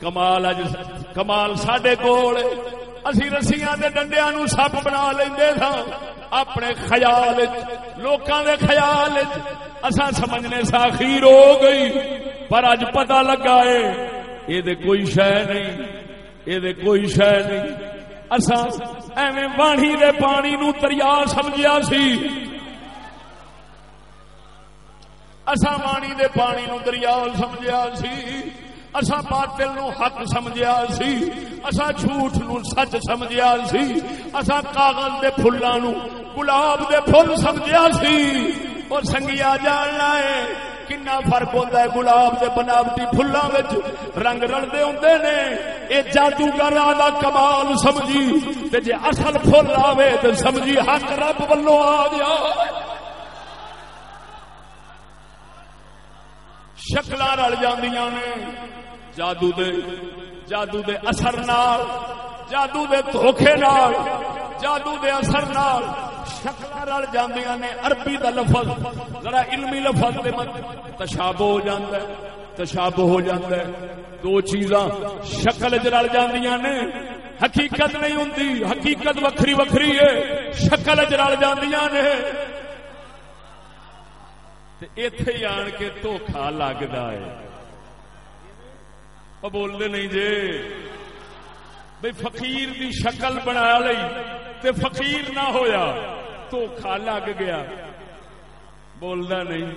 کمال اج کمال سڈے کول اسی رسیاں دے ڈنڈیا نو سپ بنا لیں سا اپنے خیال لوکاں دے خیال اصا سمجھنے ساخیر ہو گئی، پر اج پتا لگا ہے یہ کوئی شہ نہیں یہ کوئی شہ نہیں۔ اصا ایویں باڑی دے پانی نو دریا سمجھیا سی۔ اصا پانی دے پانی نو دریا سمجھیا سی۔ اصا باطل نو حق سمجھیا سی اصا جھوٹ نو سچ سمجھیا سی اصا کاغذ دے پھلاں نو گلاب دے پھل سمجھیا سی۔ اور سنگیا جاننا ہے، کنا فرق ہوتا ہے گلاب کے بناوٹی فلوں رنگ رلتے ہوں نے۔ یہ جادوگر کمال سمجھی جی اصل فل آئے تو سمجھی حق رب ولو آ گیا۔ شکل رل نے۔ جادو دے جادو دے اثر نال، جادو دے دھوکھے نال، جادو دے اثر نال شکل رل جاندیاں نے عربی دا لفظ، ذرا علمی لفظ دے مت، تشابہ ہو جاندا ہے، تشابہ ہو جاندا ہے۔ دو چیزاں شکل وچ رل جاندیاں نے، حقیقت نہیں ہوندی، حقیقت وکھری وکھری ہے، شکل وچ رل جاندیاں نے۔ تے ایتھے آن کے دھوکھا لگدا ہے۔ او بولتے نہیں جے۔ بھئی فقیر دی شکل بنا لئی تے فقیر نہ ہویا دھوکھا لگ گیا۔ بولدا نہیں۔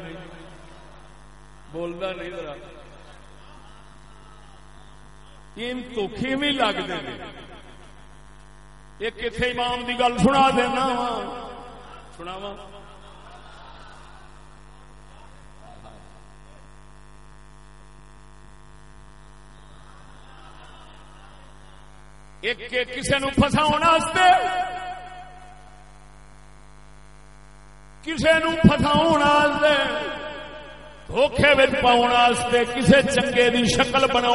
بولدا نہیں ذرا۔ ان دھوکھے بھی لگتے ایک کتنے امام دی گل سنا دینا۔ سنا وا ایک کسی نو فساؤ کسی نو فساؤ دھوکھے پاؤ کسی چنگے دی شکل بنا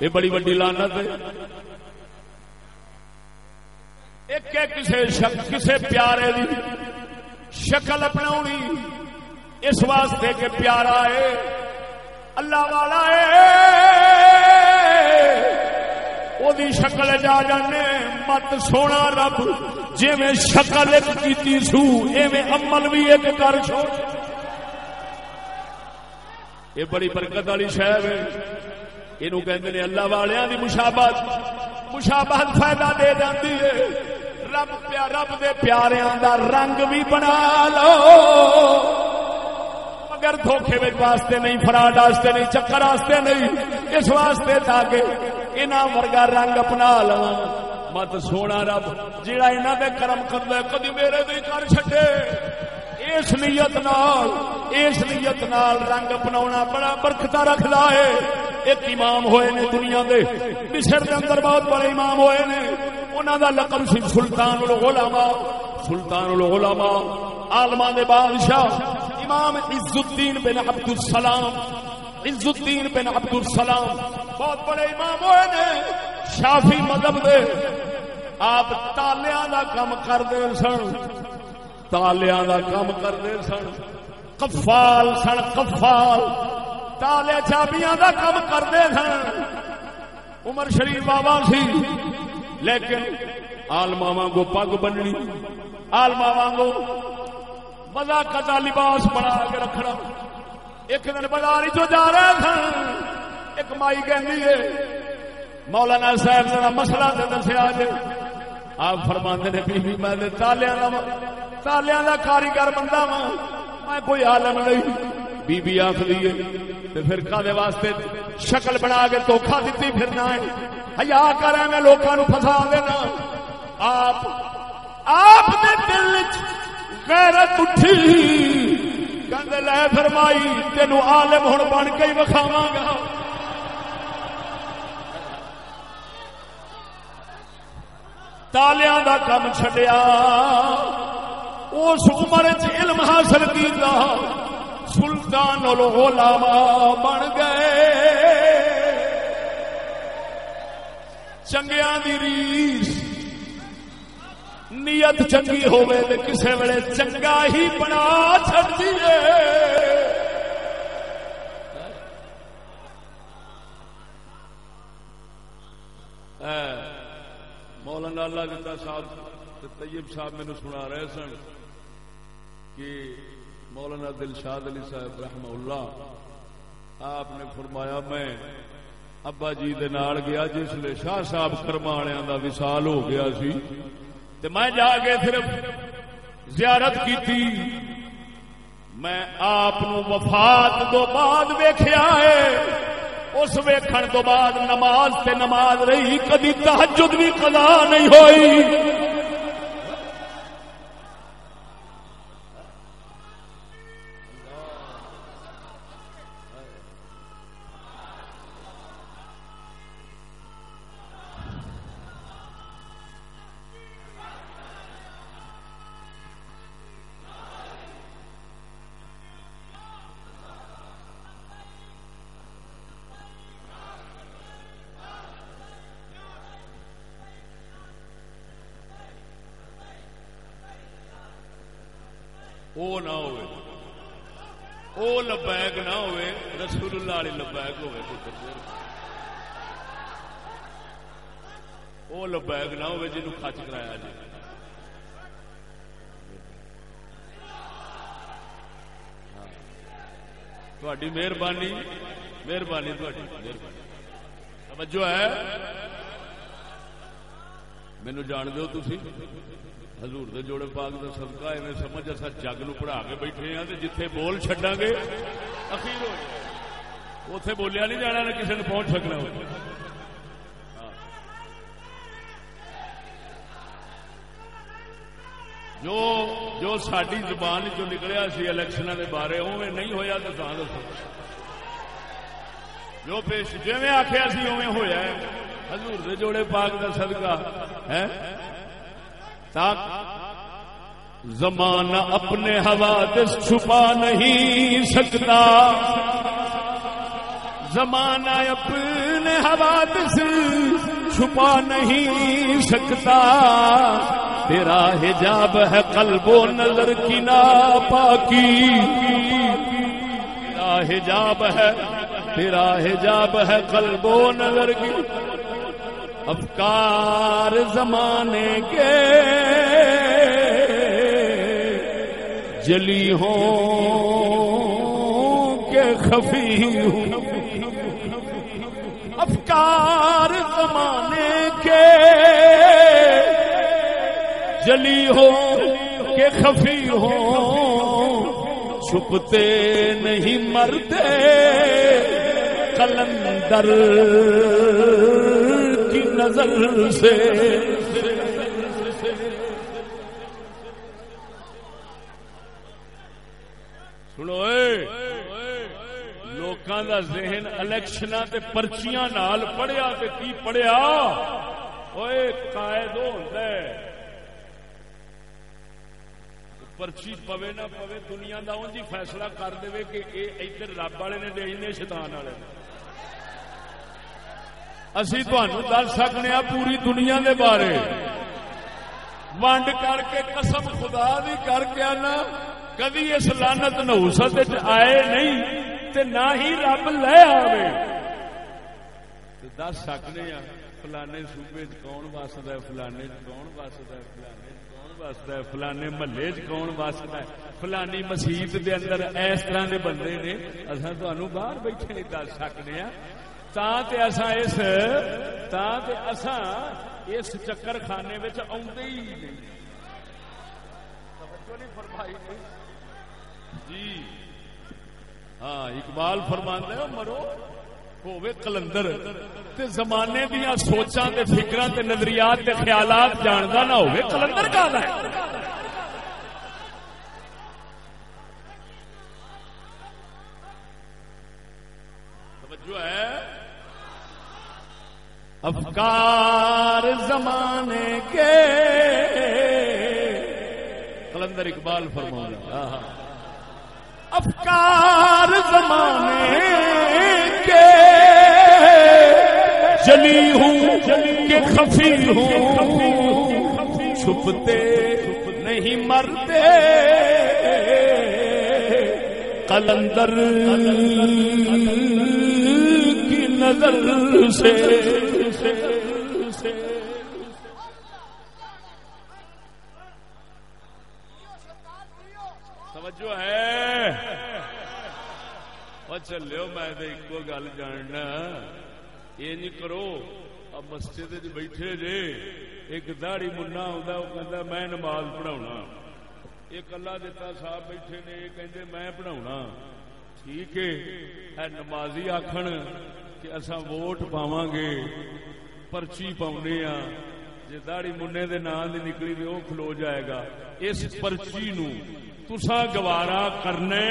یہ بڑی وڈی لانت ہے۔ ایک کسی کسی پیارے دی شکل اپنا اس واسطے کہ پیارا ہے، اللہ والا ہے۔ دی شکل جا جانے مت سونا رب جی میں شکل ایک کیتی سو ایویں عمل بھی ایک کر چھوڑ یہ بڑی برکت والی شہر ہے یہ کہتے ہیں اللہ والوں کی مشابت مشابت فائدہ دے جاتی ہے رب پیا رب دے پیاریاں دا رنگ بھی بنا لو مگر دھوکھے واسطے نہیں فراڈ واسطے نہیں چکر واسطے نہیں اس واسطے تاکہ انہاں ورگا رنگ اپنا لوا مت سونا رب جڑا انہاں دے کرم کردا ہے، کدی میرے دی کر چھڈے۔ اس نیت نال، اس نیت نال رنگ اپناونا بڑا برکتہ رکھدا ہے۔ ایک امام ہوئے نے دنیا دے، مصر دے اندر بہت بڑے امام ہوئے نے۔ انہاں دا لقب سی سلطان العلماء۔ سلطان العلماء عالماں دے بادشاہ۔ امام عز الدین بن عبد السلام عز الدین بن عبد السلام بہت بڑے امام ہوئے نے، شافی مذہب دے۔ آپ تالیاں دا کم کرتے سن، تالیاں دا کم کرتے سن۔ کفال سن، کفال۔ تالے چابیاں دا کم کرتے سن۔ عمر شریف بابا سی، لیکن آلما کو پگ بننی۔ آلما وانگو مزا کتا لباس بنا کے رکھنا۔ ایک دن بازار جو جا رہے تھے ایک مائی کہ مولانا صاحب کا مسئلہ تو دسیا جی آپ فرما نے بی بی میں تالیا تالیا کا کاریگر بندہ وا۔ میں کوئی عالم نہیں۔ بی بی آخری پھر کدے واسطے شکل بنا کے دھوکھا دیتی پھرنا ہے۔ ہیا کر، میں لوگوں پسا دینا۔ آپ آپ دل غیرت اٹھی۔ کہندے لے فرمائی تینو عالم ہن بن کے ہی وکھاواں گا۔ تالیاں دا کم چھڈیا اس عمر چ علم حاصل کیتا سلطان العلماء بن گئے چنگیاں دی ریس نیت چنگی ہوے تو کسی ویلے چنگا ہی بنا چڑتی مولانا اللہ جتا صاحب طیب صاحب میرے سنا رہے سن کہ مولانا دلشاد علی صاحب رحم اللہ، آپ نے فرمایا میں ابا جی دے نال گیا جس لیے شاہ صاحب کرمانے دا وصال ہو گیا سی۔ تے میں جا کے صرف زیارت کی تھی میں آپ وفات تو بعد ویخیا ہے۔ اس ویکھن تو بعد نماز تے نماز رہی کدی تحجد بھی قضا نہیں ہوئی۔ وہ نہ ہوئے۔ او لبیک نہ ہوئے رسول اللہ علی لبیک ہوئے او لبیک نہ ہوئے جنہوں خچ کرایا جی۔ تھوڑی مہربانی مہربانی تھوڑی مہربانی۔ توجہ ہے؟ مینو جان دو تھی حضور دے جوڑے پاک دا صدقہ ایویں سمجھ اسا جگ نو پڑھا کے بیٹھے ہیں تے جتھے بول چھڈاں گے اخیر ہو جائے اوتھے بولیا نہیں جانا نہ کسی نے پہنچ سکنا ہو ہاں۔ جو جو ساری زبان جو نکلیا سی الیکشن دے بارے اوے نہیں ہویا تو سان دسو۔ جو پیش جی آخیا سی اوے ہویا ہے۔ حضور دے جوڑے پاک دا صدقہ ہے۔ زمانہ اپنے حوادث چھپا نہیں سکتا۔ زمانہ اپنے حوادث چھپا نہیں سکتا۔ تیرا حجاب ہے قلب و نظر کی نا پاکی تیرا حجاب ہے، تیرا حجاب ہے قلب و نظر کی افکار زمانے کے جلی ہوں کے خفی ہوں۔ افکار زمانے کے جلی ہو کے خفی ہو چھپتے نہیں مرتے کلندر نظر سے۔ سنو لوکاں دا ذہن الیکشن تے پرچیاں نال پڑھیا تے کی پڑھیا؟ اوئے قائد ہوندا ہے پرچی پوے نہ پوے، دنیا دا اونجی فیصلہ کر دے کہ اے ادھر رب والے نے دے، اینے شیطان والے نے۔ اسی دس سکنے پوری دنیا دے بارے۔ ونڈ کر کے قسم خدا دی کر کے آنا۔ کدی اس لانت نوست آئے نہیں تے نہ ہی رب لے آئے دس سکنے فلانے صوبے کون وسد ہے، فلانے کون وسد ہے، فلانے کون وسد ہے، فلانے محلے چ کون وسد ہے۔ فلانی مسیت دے اندر اس طرح دے بندے نے۔ اصا تمہوں باہر بیٹھے نہیں، دس سکنے اس اس چکر خانے ہی نہیں۔ جی۔ ہاں اقبال فرمانا مرو ہوے کلندر۔ تے زمانے دیا سوچاں تے فکراں تے نظریات تے خیالات جاندا نہ ہوے کلندر کا ہے جو ہے افکار زمانے کے کلندر اقبال فرما افکار زمانے کے جلی ہوں کہ خفی ہوں، چھپتے نہیں مرتے۔ کلندر نظر سے. توجہ ہے. اور چلو میں ایک گل جاننا. یہ نہیں کرو. اب مسجد بیٹھے جے. ایک داڑی منا آتا میں نماز پڑھا ایک اللہ دتا صاحب بیٹھے نے یہ کہ میں پڑھا ٹھیک ہے نمازی آخر کہ اصا ووٹ پاو گے پرچی پاؤنے ہاں جی داڑی من دے نام دی نکلی تو وہ کھلو جائے گا۔ اس پرچی نو تسا گوارا کرنا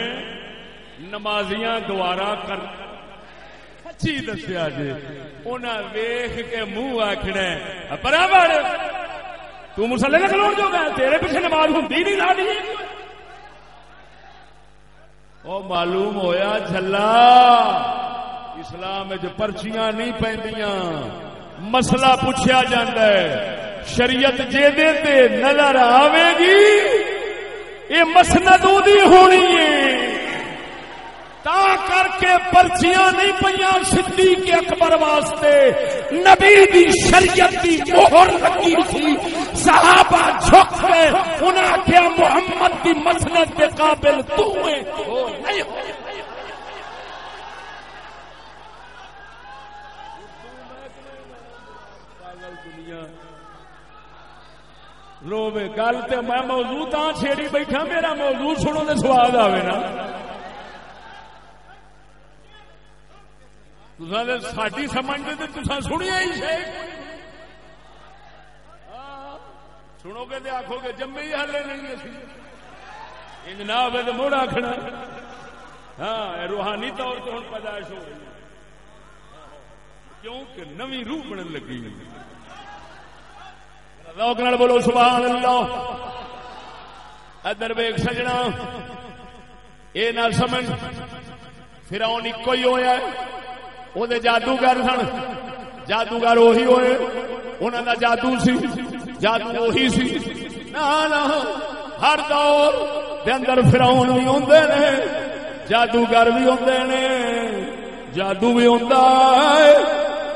نمازیاں گوارا کر، سچی دسیا جی انہیں ویخ کے منہ آخنا برابر، تو مسلے کا کلوڑ جو گیا تیرے پیچھے نماز ہوں نہیں وہ معلوم ہویا جھلا۔ اسلام پرچیاں نہیں پہنیاں مسئلہ پوچھا جاتا ہے۔ شریعت جے دے تے نظر آوے گی۔ یہ مسند ہونی ہے۔ تا کر کے پرچیاں نہیں پہ سدھی کے اکبر واسطے۔ نبی دی شریعت دی مہر لگی تھی۔ صحابہ جھک گئے۔ انہیں کیا محمد دی مسند کے قابل تو ہیں رو گل تو میں موضوع تا چھیڑی بیٹھا، میرا موضوع سنو تو سواد آئے نا۔ ساری سمجھ تو تصا سنیا ہی ہاں، سنو گے تو آخو گے، جمے ہی ہلے نہیں جناب تو مڑ آخنا ہاں روحانی طور تو ہوں پیدائش ہو رہی کیونکہ نوی روح بننے لگی۔ لوک بولو سبحان اللہ ادھر ویگ سجنا یہ نہ سمجھ پھر آن ایک ہی ہوا وہ جادوگر سن جادوگر وہی ہوئے انہوں کا جادو سی جادو وہی سی نہ ہر دور دے اندر فراؤن بھی ہوں نے جادوگر بھی ہوں نے جادو بھی ہوں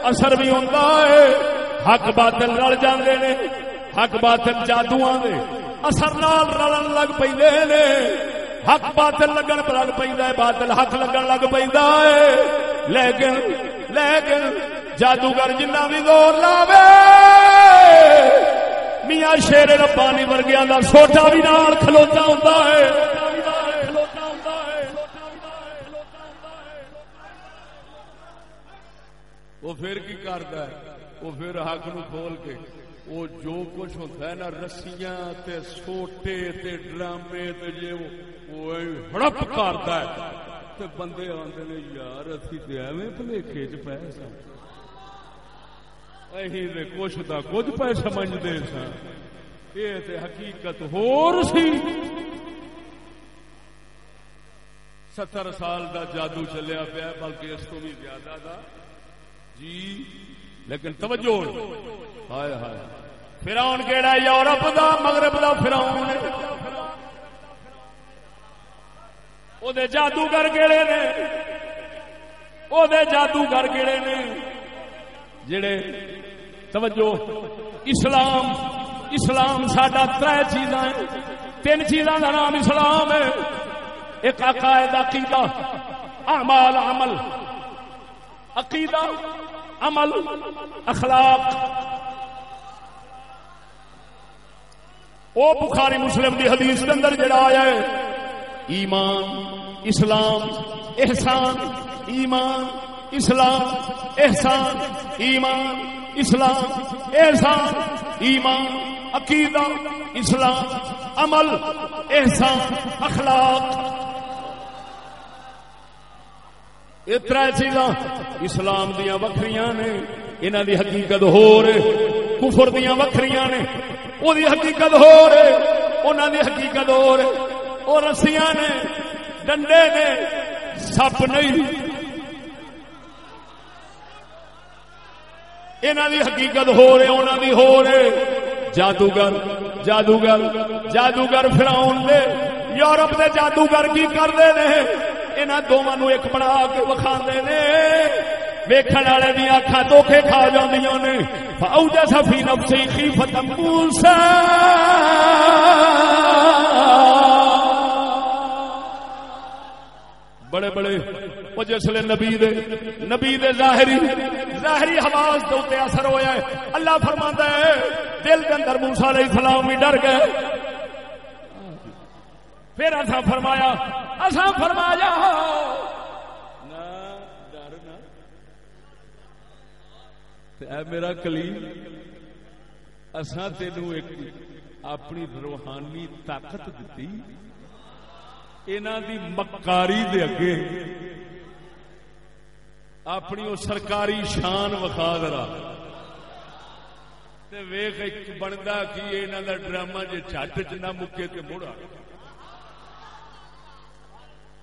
اثر بھی ہوں حق باطل رل جاندے نے حق باطل جادو دے اثر نال رلن لگ پہ حق باطل لگن لگ پہ باطل حق لگن لگ پہ لیکن لیکن جادوگر جنہ بھی زور لاوے، میاں شیر ربانی ورگیا کا سوٹا بھی نال کھلوتا ہوتا ہے۔ وہ پھر کی کرتا ہے؟ وہ پھر حق نو کھول کے وہ جو کچھ ہوتا ہے نا، رسیاں تے سوٹے تے ڈرامے تے جے وہ ہڑپ کرتا ہے۔ تے بندے آتے نے، یار اسی تے ایویں بھلیکے چ پے سن اہی تے کچھ دا کچھ پے سمجھدے سن یہ تے حقیقت ہور سی۔ ستر سال دا جادو چلیا پیا، بلکہ اس کو بھی زیادہ دا۔ جی لیکن توجہ۔ ہائے ہائے۔ فراؤن کیڑا یورپ دا، مغرب دا فراؤن وہ جادوگر کہڑے نے؟ وہ جادوگر کہڑے نے؟ جڑے توجہ، اسلام اسلام سڈا تر چیزاں تین چیزاں کا نام اسلام ہے۔ ایک عقائد، عقیدہ، اعمال، عمل۔ عقیدہ، عمل، اخلاق وہ بخاری مسلم کی حدیث کے اندر جڑا آیا ہے، ایمان، اسلام، احسان، ایمان، اسلام، احسان، ایمان، اسلام، احسان، ایمان، عقیدہ، اسلام، عمل، احسان، اخلاق۔ یہ تر چیزاں اسلام دیا وکری نے انہوں دی حقیقت ہو رہے کفر دیا وکری نے۔ وہ حقیقت ہو رہے انہوں دی حقیقت ہو رہے وہ رسیاں نے، ڈنڈے نے، سپ نہیں۔ انہوں دی حقیقت ہو رہے انہوں دی ہو رہے جادوگر جادوگر جادوگر فراؤن دے۔ یورپ دے جادوگر کی کرتے ہیں انہوں دونوں ایک بنا کے وکھا نے۔ ویکھن والے دیا اکھا دھوکھے کھا جاندیاں نے۔ فاوجا سفی نفسی خیفتم موسی بڑے بڑے وہ جسلے نبی دے نبی دے ظاہری ظاہری حواس دے اوتے اثر ہویا ہے۔ اللہ فرماندا ہے، دل دے اندر موسی علیہ السلام بھی ڈر گئے۔ پھر اسا فرمایا اسا فرمایا نہ ڈر نہ اے میرا کلیم اسا تینوں ایک اپنی روحانی طاقت دیتی انہوں دی مکاری دے اگے، اپنی وہ سرکاری شان وکھا درا ویخ بنتا کی انہوں کا ڈرامہ جی چٹ چ نہ مکے تے مڑا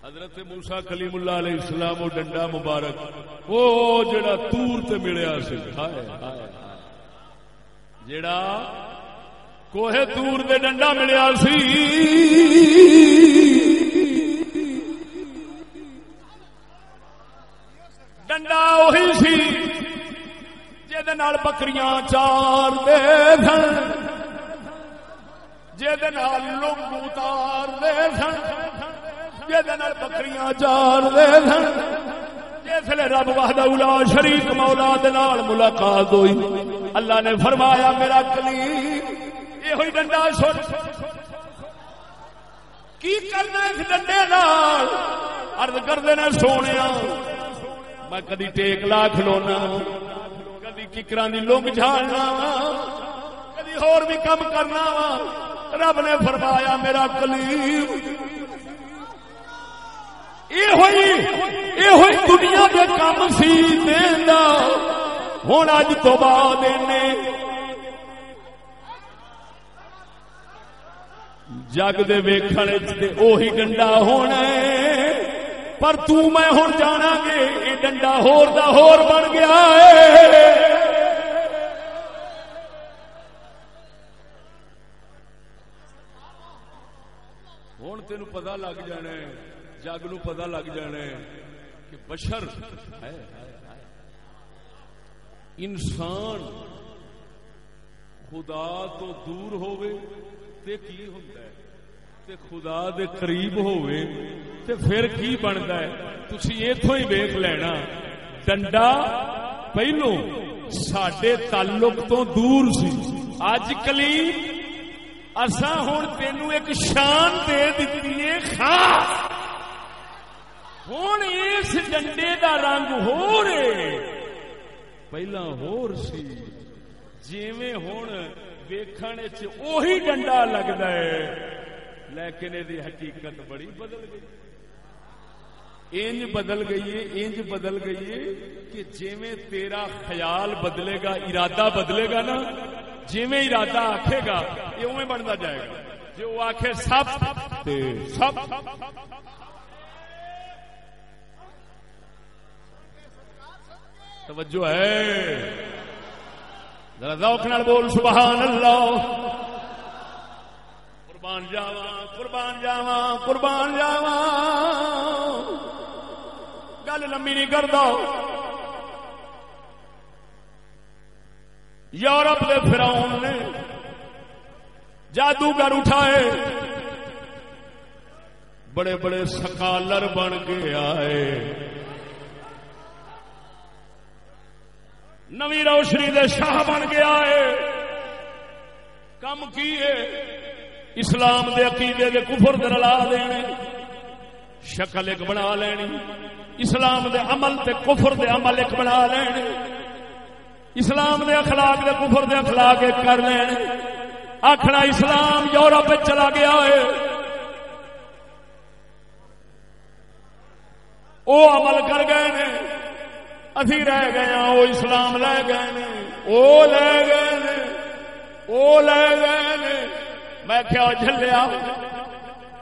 حضرت موسا کلیم اللہ علیہ السلام وہ ڈنڈا مبارک، وہ جڑا تور تے ملیا سی۔ جڑا کوہ تور دے ڈنڈا ملیا سی۔ ڈنڈا اہی سی بکریاں چار دے سن۔ لوگ اتار دے سن۔ جہد بکریاں چار دے سن جسے رب الا شریف مولا دال ملاقات ہوئی اللہ نے فرمایا میرا کلی یہ ہوئی ڈنڈا سن کی کرنا اس ڈنڈے ارد کرتے سونے میں کدی ٹیک لا کھلونا کدی ککر لنگ جھاڑنا کدی ہور بھی کم کرنا وا رب نے فرمایا میرا کلیم یہ ہوئی دنیا کے کام سی دینا ہوں اج تو بعد جگ دے ویکھنے اوہی ڈنڈا ہونا پر تو میں ہوں جانا گے یہ ڈنڈا ہور دا ہور بن گیا ہے ہوں تین پتا لگ جانا ہے جگ نو پتا لگ جانا کہ بشر انسان خدا تو دور ہوئے تے کی ہوتا ہے؟ تے خدا دے قریب ہوئے تے پھر کی بنتا ہے؟ تھی اتو ہی ویک لینا۔ ڈنڈا پہلو سڈے تعلق تو دور سی۔ اج کلی اصا ہوں تین ایک شان دے دیتی ہے خاص ہوں اس ڈنڈے دا رنگ ہو رہے پہلا ہور سی جیویں ہوں ویکھن وہی ڈنڈا لگتا ہے لیکن یہ حقیقت بڑی بدل گئی انج بدل گئی ہے انج بدل گئی ہے کہ جیویں تیرا خیال بدلے گا ارادہ بدلے گا نا جیویں ارادہ آکھے گا یہ اوے بنتا جائے گا جو وہ آخے سب سب توجہ ہے۔ ذرا ذوق نال بول سبحان اللہ قربان جاوا قربان جاوا قربان جاوا گل لمبی نہیں کرتا یورپ کے فراؤن نے جادوگر اٹھائے۔ بڑے بڑے سکالر بن کے آئے۔ نوی روشنی دے شاہ بن گیا ہے۔ کم کیے اسلام دے عقیدے دے کفر دے رلا دینے۔ شکل ایک بنا لینی۔ اسلام دے عمل تے کفر دے عمل ایک بنا لینے اسلام دے اخلاق دے کفر دے اخلاق ایک کر لینے آخنا اسلام یورپ چلا گیا ہے۔ او عمل کر گئے نے۔ ابھی رہ گئے ہیں وہ اسلام لے گئے نے او لے گئے نے او لے گئے نے میں کیا جلیا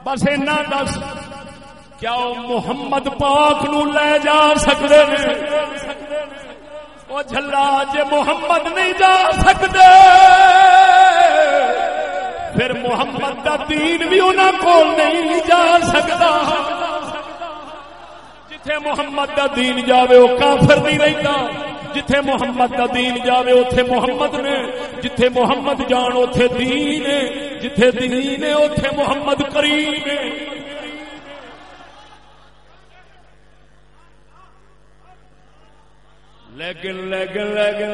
بس اینا دس کیا محمد پاک نو لے جا سکتے وہ جلا جے محمد نہیں جا سکتے پھر محمد کا دین بھی انہوں کو نہیں جا سکتا جتھے محمد کا دین جاوے وہ کافر نہیں رہتا جتھے محمد کا دین جاوے اتے محمد نے، جتھے محمد جان اتے دین جتھے دین اتے محمد کریم لیکن لیکن لیکن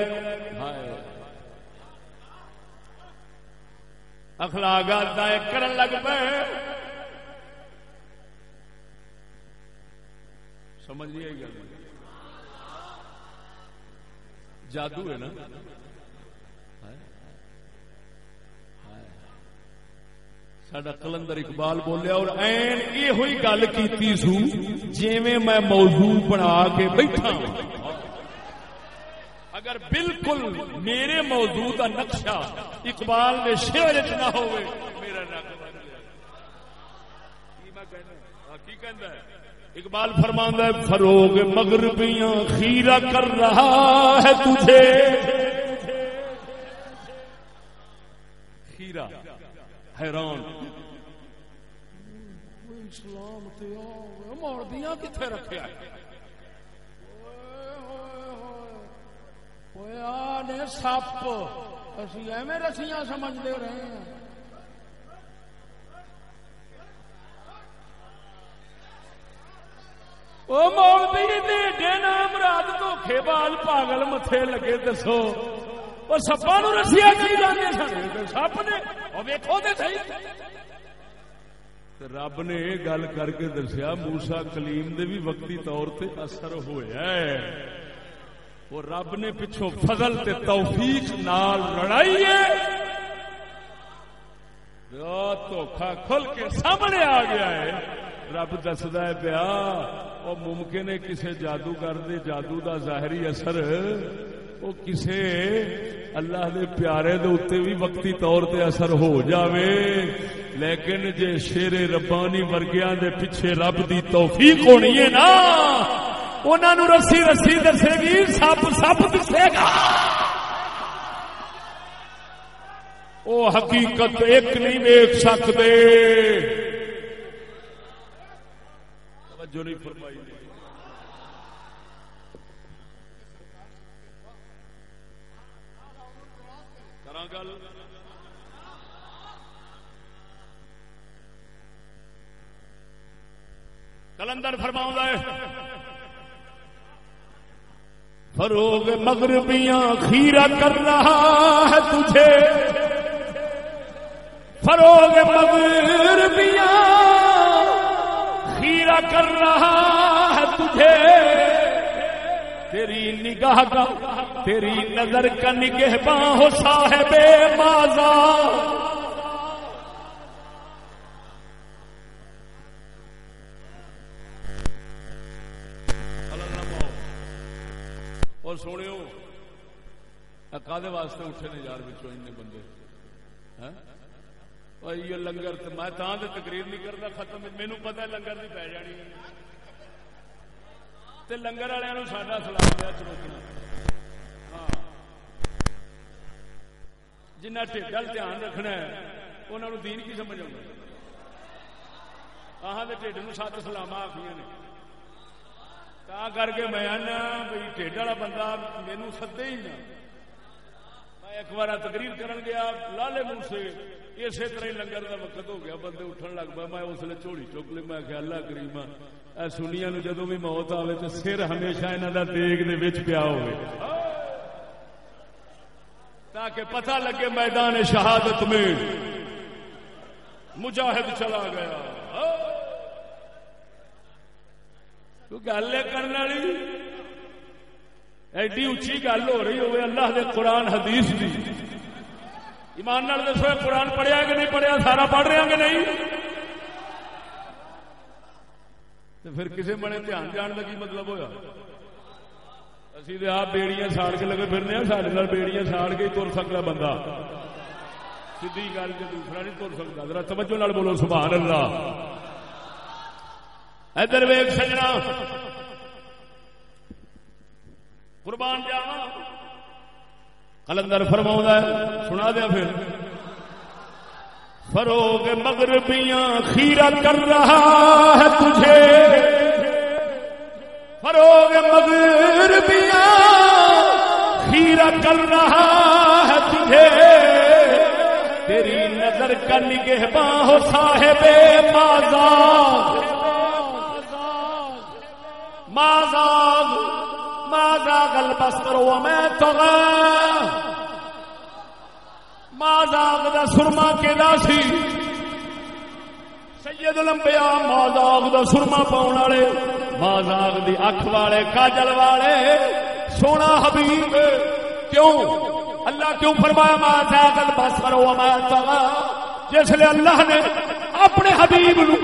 اخلاقات کرن لگ پئے۔ سمجھ نہیں آئی گل۔ جادو ہے نا؟ سڈا کلندر اقبال بولیا، اور این یہ ہوئی گل کی سو جی میں موضوع بنا کے بیٹھا اگر بالکل میرے موضوع کا نقشہ اقبال نے شیر چ نہ ہو میرا اقبال فرماندہ فروغ مغربیاں خیرہ کر رہا ہے تجھے۔ خیرہ، حیران۔ اسلام موردیاں کتنے رکھے نے سپ۔ اسی ایویں رسیاں سمجھتے رہے ہیں۔ مراد دھوکھے بال پاگل متے لگے دسو سپا نو رسیا کی جانے سپ نے رب نے یہ گل کر کے دسیا موسا کلیم دے بھی وقتی طور تے اثر ہوا ہے وہ رب نے پچھوں فضل تے توفیق نال لڑائی ہے دھوکھا کھل کے سامنے آ گیا ہے رب دسدا ہے پیا وہ ممکن ہے کسی جادوگر دے جادو دا ظاہری اثر، وہ کسے اللہ دے پیارے دے اتنے بھی وقتی طور تے اثر ہو جاوے۔ لیکن جے شیر ربانی ورگیاں دے پیچھے رب دی توفیق ہونی ہے نا، انہاں نو رسی رسی دسے گی، سپ سپ دسے گا۔ او حقیقت ایک نہیں ویک سکتے۔ توجہ نہیں فرمائی۔ گل؟ کلندر فرماؤں فروغ مغربیاں کھیرا کر رہا ہے تجھے۔ فروغ مغربیاں کھیرا کر رہا ہے تجھے۔ تیری نگاہ کا تیری نظر کا نگہ ہو صاحب مازا۔ اور سونے واسطے اٹھے نے یار بچوں بندے۔ ہاں؟ ہاں؟ یہ لنگر میں تقریر نہیں کرتا ختم مینو پتا لنگر کی پی جانی لنگر والوں ساڈا سلام دیا چروکنا ہاں جنہ ٹھیک دھیان رکھنا ہے انہوں نے دین کی سمجھ آ ٹھڈ نو سات سلام آخری نے تا کر کے میں بھائی ٹھڈ والا بندہ مینو سدے ہی نہ میں ایک بار تقریر کرن گیا لالے منہ سے اسی طرح لنگر کا وقت ہو گیا، بندے اٹھن لگ پا میں اس لیے چوڑی چک لی، میں خیال اللہ کریما سنیا نو جدو بھی موت آئے تو سر ہمیشہ انہوں کا دیگ دے پیا ہو تاکہ پتہ لگے میدان شہادت میں مجاہد چلا گیا۔ گل کرنے والی، ایڈی اچھی گل ہو رہی ہوئے اللہ دے قرآن حدیث دی۔ ایمان نال دسو قرآن پڑھیا کہ نہیں پڑھیا، سارا پڑھ رہا ہاں کہ نہیں؟ تو پھر کسی بڑے دھیان جان کا کی مطلب ہوا اسی تو آپ بیڑیاں ساڑ کے لگے پھرنے ہاں، سارے بیڑیاں ساڑ کے ہی تر سکتا بندہ۔ سی گل کے دوسرا نہیں تر سکتا، ذرا توجہ نال بولو، سبحان اللہ۔ ادھر ویگ سجنا۔ قربان جاوا کلندر فرما سنا دیا پھر۔ فروغ مغربیاں خیرہ کر رہا ہے تجھے۔ فروغ مغربیاں خیرہ کر رہا ہے تجھے۔ تیری نظر کا نگہ ہو صاحب مازاگ مازاگ ماذا گل بس کرو میں تو ماضاگ دا سرما کہ سی سید لمبیا ماضاگ دا سرما پاؤ والے؟ ماضاگ دی اکھ والے، کاجل والے؟ سونا حبیب، کیوں؟ اللہ کیوں فرمایا ماضاگ بس کرو میں تو جس لیے اللہ نے اپنے حبیب نو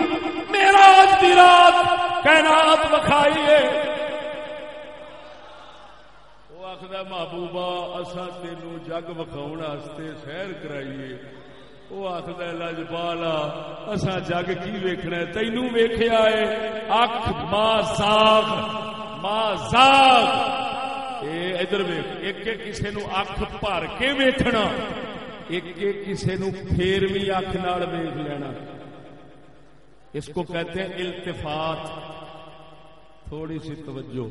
میرا دی رات کائنات بکھائی ہے۔ آخر محبوبہ اصا تین جگ وکھاؤ سیر کرائیے. وہ آخر لجپالا اصا جگ کی ویکنا تینو ویخیا ہے؟ اکھ ماں ساگ ماں ساگ ادھر ویخ ایک کسی نو اکھ بھر کے ویکھنا۔ ایک کسی نو پھر بھی اکھ نال ویخ لینا۔ اس کو کہتے ہیں التفات۔ تھوڑی سی توجہ۔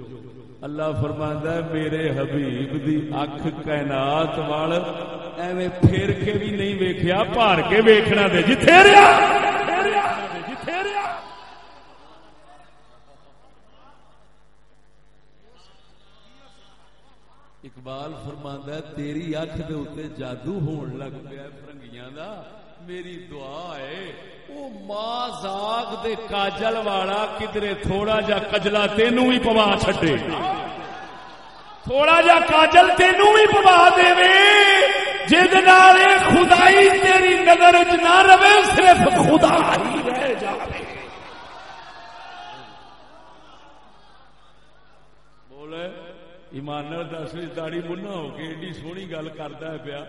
اللہ فرماندا ہے، میرے حبیب دی اکھ کائنات وال ایویں پھر کے بھی نہیں ویکھیا بھار کے ویکھنا دے جتھے رہیا۔ جتھے رہیا اقبال فرماندا ہے، تیری اکھ دے اوتے جادو ہون لگ پیا فرنگیاں دا۔ میری دعا ہے ماں زاگ دے کاجل والا کدرے تھوڑا جا کجلا تینوں ہی پوا چھڈے۔ تھوڑا جا کاجل تینوں ہی پوا دے۔ جد خدائی تیری نظر چ نہ رہے، صرف خدا ہی رہ جائے بولے ایمان دس داڑی منا ہو کے ایڈی سونی گل کرتا ہے پیا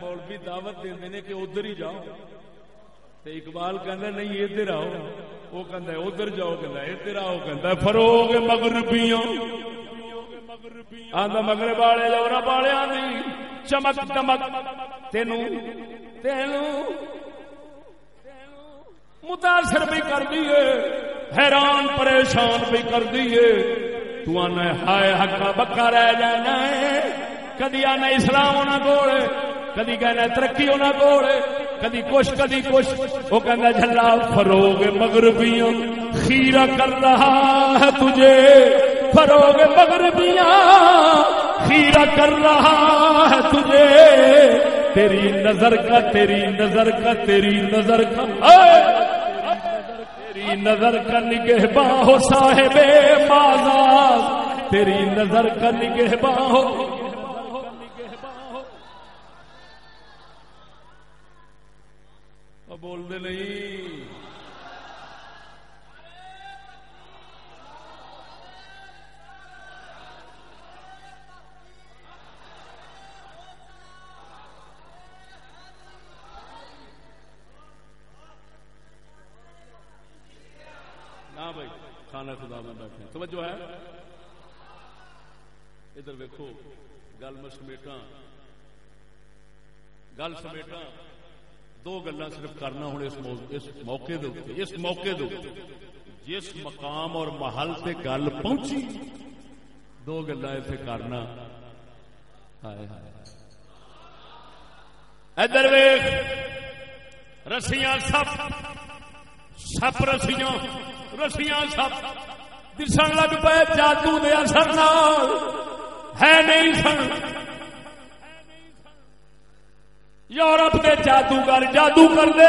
مولوی دعوت دے کہ ادھر ہی جاؤ۔ اقبال کہنا نہیں، ادھر آؤ. وہ کہنا ادھر جاؤ. کہنا ادھر آؤ. کہنا فروغ مغربیوں. آدھا مغرب والے لورا والے آدھی چمک دمک تینو تینو متاثر بھی کر دیے حیران پریشان بھی کر دیے تو آنا ہائے حقا بکا رہ جانا ہے کدی آنا اسلام ہونا گوڑے کدی کہنا ترقی ہونا گوڑے کدی کچھ کدی کچھ۔ وہ کہنا جھلا فروغ مغربیوں، خیرہ کر رہا ہے تجھے۔ فروغ مغربیاں، خیرہ کر رہا ہے تجھے۔ تیری نظر کا، تیری نظر کا، تیری نظر کا۔ تیری نظر کا نگہ باہو صاحب مازاد۔ تیری نظر کا نگہ باہو بول دے نہیں۔ بھائی کھانا خدا میں بیٹھے توجہ ہے؟ ادھر ویکو گل میں سمیٹا گل سمیٹا دو گلا صرف کرنا ہوں اس موقع اس موقع جس مقام اور محل سے گل پہنچی، دو گلا اتنے کرنا۔ ادھر رسیاں سپ سپ رسیاں رسیاں سپ۔ دسن لگ پے جادو دے اثر ہے نہیں سن۔ یورپ کے جادوگر جادو کرتے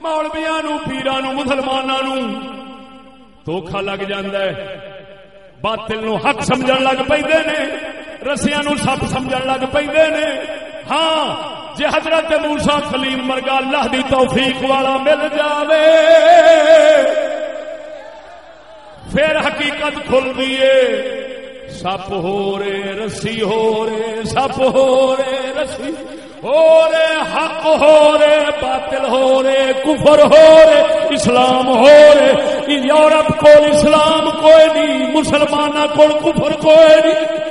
مولبیا نو مسلمانوں دھوکھا لگ ہے۔ باطل نو حق سمجھ لگ پہ رسیا نو سپ سمجھ لگ پہ ہاں جی حضرت موسا کلیم مرگا اللہ دی توفیق والا مل جاوے۔ پھر حقیقت کھل دیے سپ ہو رے رسی ہو رے، سپ ہو رے رسی، ہو رے حق ہو رے، باطل ہو رے، کفر ہو رے، اسلام ہو رے۔ یورپ کو اسلام کوئی نہیں مسلمان کو کفر کوئی نہیں۔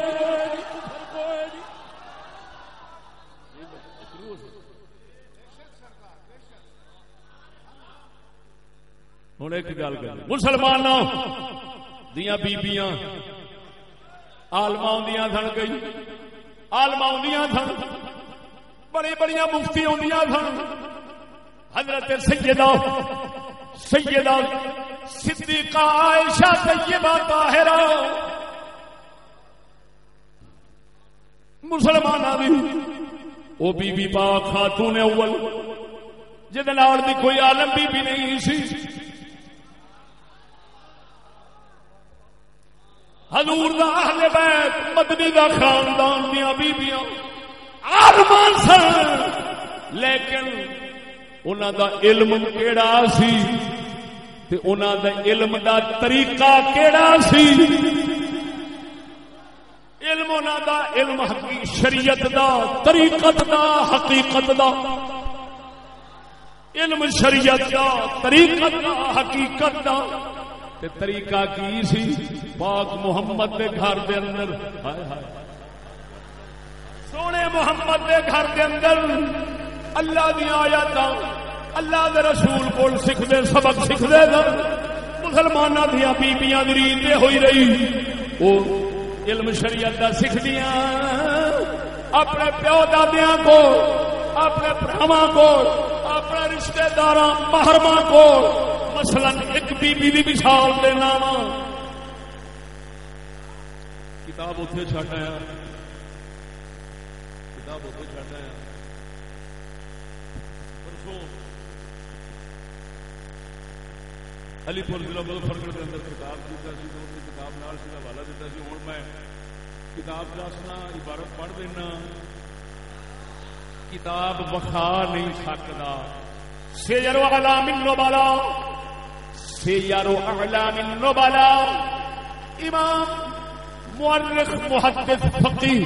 ہوں ایک گل کر مسلمان دیا بیبیاں آلما آدیا سن گئی آلما آدیا سن بڑی بڑی مفتی آدیا سن حضرت سیدہ سیدہ صدیقہ عائشہ طیبہ طاہرہ مسلمان بھی وہ بی بی پاک خاتون اول جہد بھی کوئی عالم بی بی نہیں سی حضور دا اہل بیت، مدنی دا خاندان دیا بیبیاں۔ عالمان سن لیکن انہاں دا علم کیڑا سی؟ تے انہاں دا علم دا طریقہ کیڑا سی؟ علم انہاں دا، علم حقیقت شریعت دا، طریقت دا، حقیقت دا۔ علم شریعت دا، طریقت دا، حقیقت دا۔ تے طریقہ کی سی؟ پاک محمد دے گھر دے اندر۔ ہائے ہائے۔ سونے محمد دے گھر دے اندر اللہ دیا آیات اللہ دے رسول کو سکھ دے سبق سکھ دے گا مسلمانوں دیا بیبیاں دریند ہوئی رہی۔ وہ علم شریعت کا سکھ دیا اپنے پیو دادیا کو، اپنے براوا کو، اپنے رشتے دار محرما کو۔ مثلا بی بی دی مثال دینا وا کتاب اتنے چڈ آیا کتاب اتنے چڈ آیا پرسوں علی پور ضلع بل کے اندر کتاب دیتا سی تو کتاب نال سیدھا حوالہ دیتا سی ہوں میں کتاب دسنا عبارت پڑھ دینا کتاب بخا نہیں سکتا سیر والا منو بالا سیر اعلام النبلاء. امام مورخ محدث فقیہ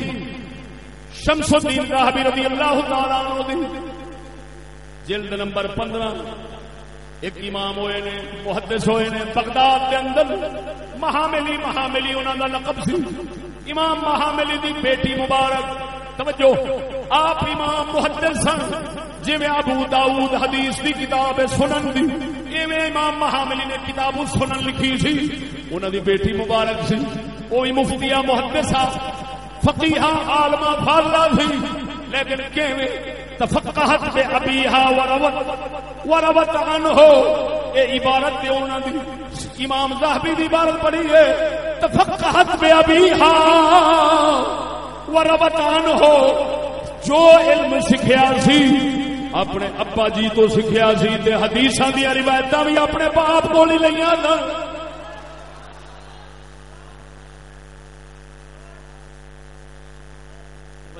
شمس الدین راہبی رضی اللہ تعالی عنہ جلد نمبر 15 ایک امام ہوئے نے، محدث ہوئے نے، بغداد کے اندر مہاملی مہاملی انہوں کا لقب سی۔ امام مہاملی دی بیٹی مبارک، توجہ، آپ امام محدث سن جی میں ابو داؤد حدیث دی کتاب سنن دی۔ ایویں امام محاملی نے کتاب سنن لکھی سی انہوں دی بیٹی مبارک سی وہ بھی مفتیا محدثہ فقیہ عالمہ فاضلہ سی۔ لیکن کیویں؟ تفقہت بے ابیہا وروت وروت عنہ۔ اے عبارت دے انہوں دی امام زہبی دی عبارت پڑھی ہے، تفقہت بے ابیہا وروت عنہ۔ جو علم سکھیا سی اپنے ابا جی تو سیکھا سی حدیث دیا روایت بھی اپنے باپ کو نہیں لیا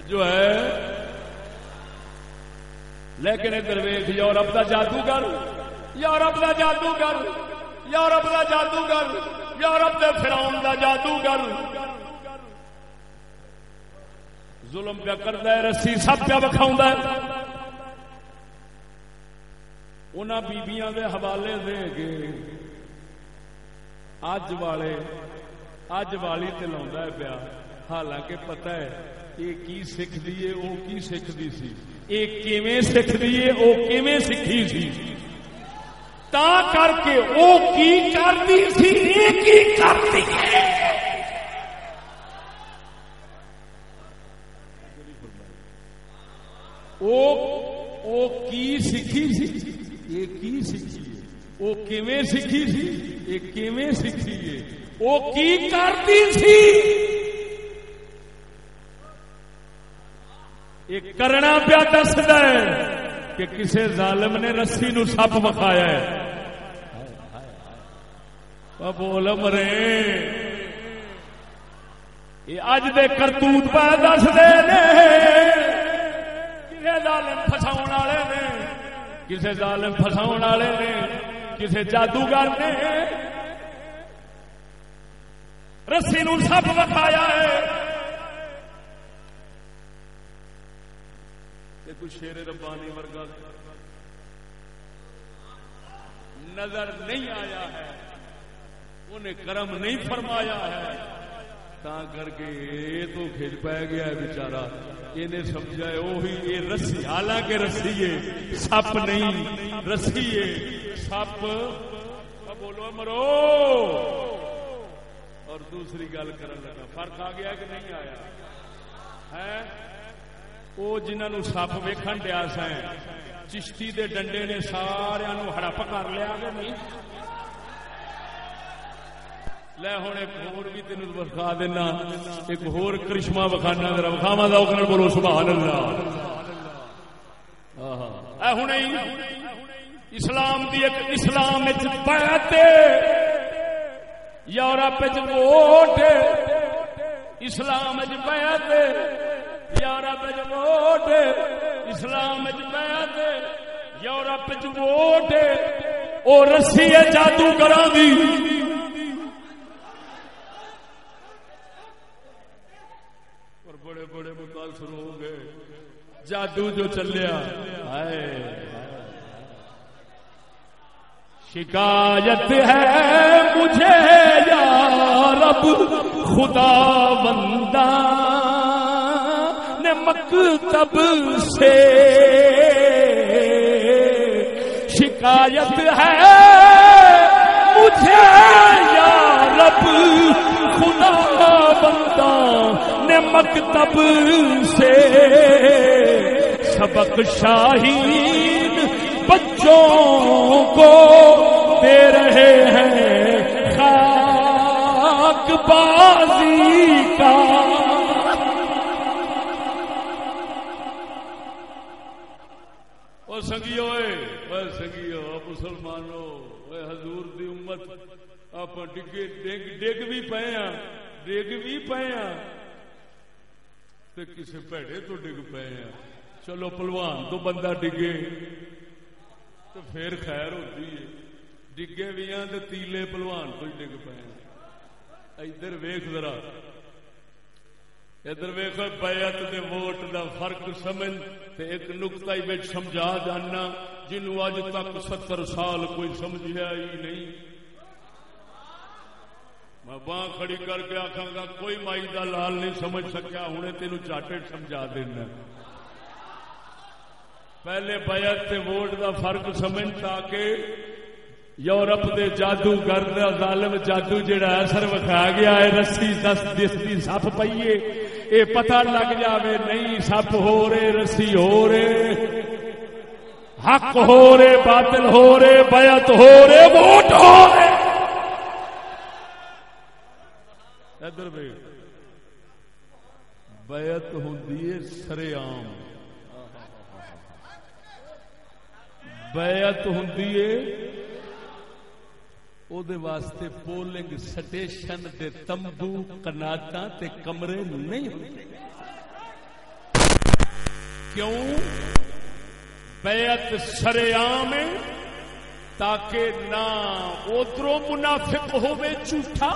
جو ہے۔ لیکن ادھر ویخ یورپ کا جادوگر، یورپ کا جادوگر، یورپ کا جادوگر، یورپ کے فراؤن کا جادوگر۔ ظلم پہ کرتا ہے، رسی سب پہ بکھاؤں ان بیبیاں دے حوالے دے گے اج والے اج والی تے لا پیا حالانکہ پتہ ہے یہ کی سکھ دیے وہ کی سکھ دی سی یہ کیویں سکھ دیے وہ کیویں سکھی سی تا کر کے وہ کی کرتی سی یہ کی کرتی ہے وہ کی سکھی سی یہ کی سیکھی ہے وہ کیویں سیکھی سی یہ کیویں سیکھی ہے؟ وہ کی کرتی سی یہ کرنا پیا دستا ہے کہ کسی ظالم نے رسی نو سپ وکھایا ہے۔ بول مرے۔ یہ اج دے کرتوت پہ دس دے ظالم فساؤ والے نے؟ کسی ظالم فساؤ والے نے کسی جادوگر نے۔ رسی نو سب بتایا ہے۔ کچھ شیر ربانی ورگا نظر نہیں آیا ہے۔ انہیں کرم نہیں فرمایا ہے۔ تا کر کے یہ تو کھج پہ گیا ہے بچارا یہ سمجھا ہے وہی یہ رسی، حالانکہ رسی ہے، سپ نہیں، رسی ہے، سپ۔ بولو مرو۔ اور دوسری گل کر لگا، فرق آ گیا کہ نہیں آیا؟ ہے وہ جنہوں سپ ویکن دیا سا چشتی دے ڈنڈے نے سارا ہڑپ کر لیا کہ نہیں؟ لے ہوں ایک ہور بھی تین وکھا دینا، ایک ہور کرشمہ وکھانا ذرا وکھاوا دا بولو سبحان اللہ اے اسلام دی ایک اسلام بیعت یورپ ووٹ اسلام بیعت یورپ ووٹ اسلام بیعت یورپ ووٹ او رسی ہے جادو کرا دی۔ بڑے بڑے متاثر ہو گئے جادو جو چلیا۔ شکایت ہے مجھے یا رب، خدا بندہ۔ نے مکتب سے شکایت ہے مجھے یا رب، خدا بندہ۔ نے مکتب سے سبق شاہین بچوں کو دے رہے ہیں خاک بازی کا۔ سنگیو سنگیو مسلمانوں حضور دی امت، آپ ڈگے، ڈگ ڈگ بھی پے ہاں ڈگ بھی پے ہاں کسی پیڑے تو ڈگ پے ہاں چلو پلوان تو بندہ ڈگے۔ تو پھر خیر ہوتی ہے۔ ڈگے بھی ہاں تو تیلے پلوان تو ڈگ پے ادھر ویخ ذرا۔ ادھر ویخ بیعت دے ووٹ دا فرق سمجھ تے ایک نقطہ ہی سمجھا جانا جنوں اج تک ستر سال کوئی سمجھا ہی نہیں۔ میں باں کھڑی کر کے آخا گا، کوئی مائی دا لال نہیں سمجھ سکیا ہوں تین چاٹے سمجھا دینا۔ پہلے بیعت تے ووٹ دا فرق سمجھ تاکہ یورپ دے جادو گرد ظالم جادو جڑا اثر وکھا گیا ہے، رسی دس دس دی سپ پئیے اے پتہ لگ جاوے، نہیں سپ ہو رہے، رسی ہو رہے۔ حق ہو رہے، باطل ہو رہے، بیعت ہو رہے، ووٹ ہو رہے ادھر بیعت ہوں سرے عام بیعت ہوں او دے واسطے پولنگ سٹیشن دے تمبو کناٹا تے کمرے نہیں ہوتے کیوں؟ بیعت سرے سریام تاکہ نہ ادھر منافق ہوئے جھوٹا،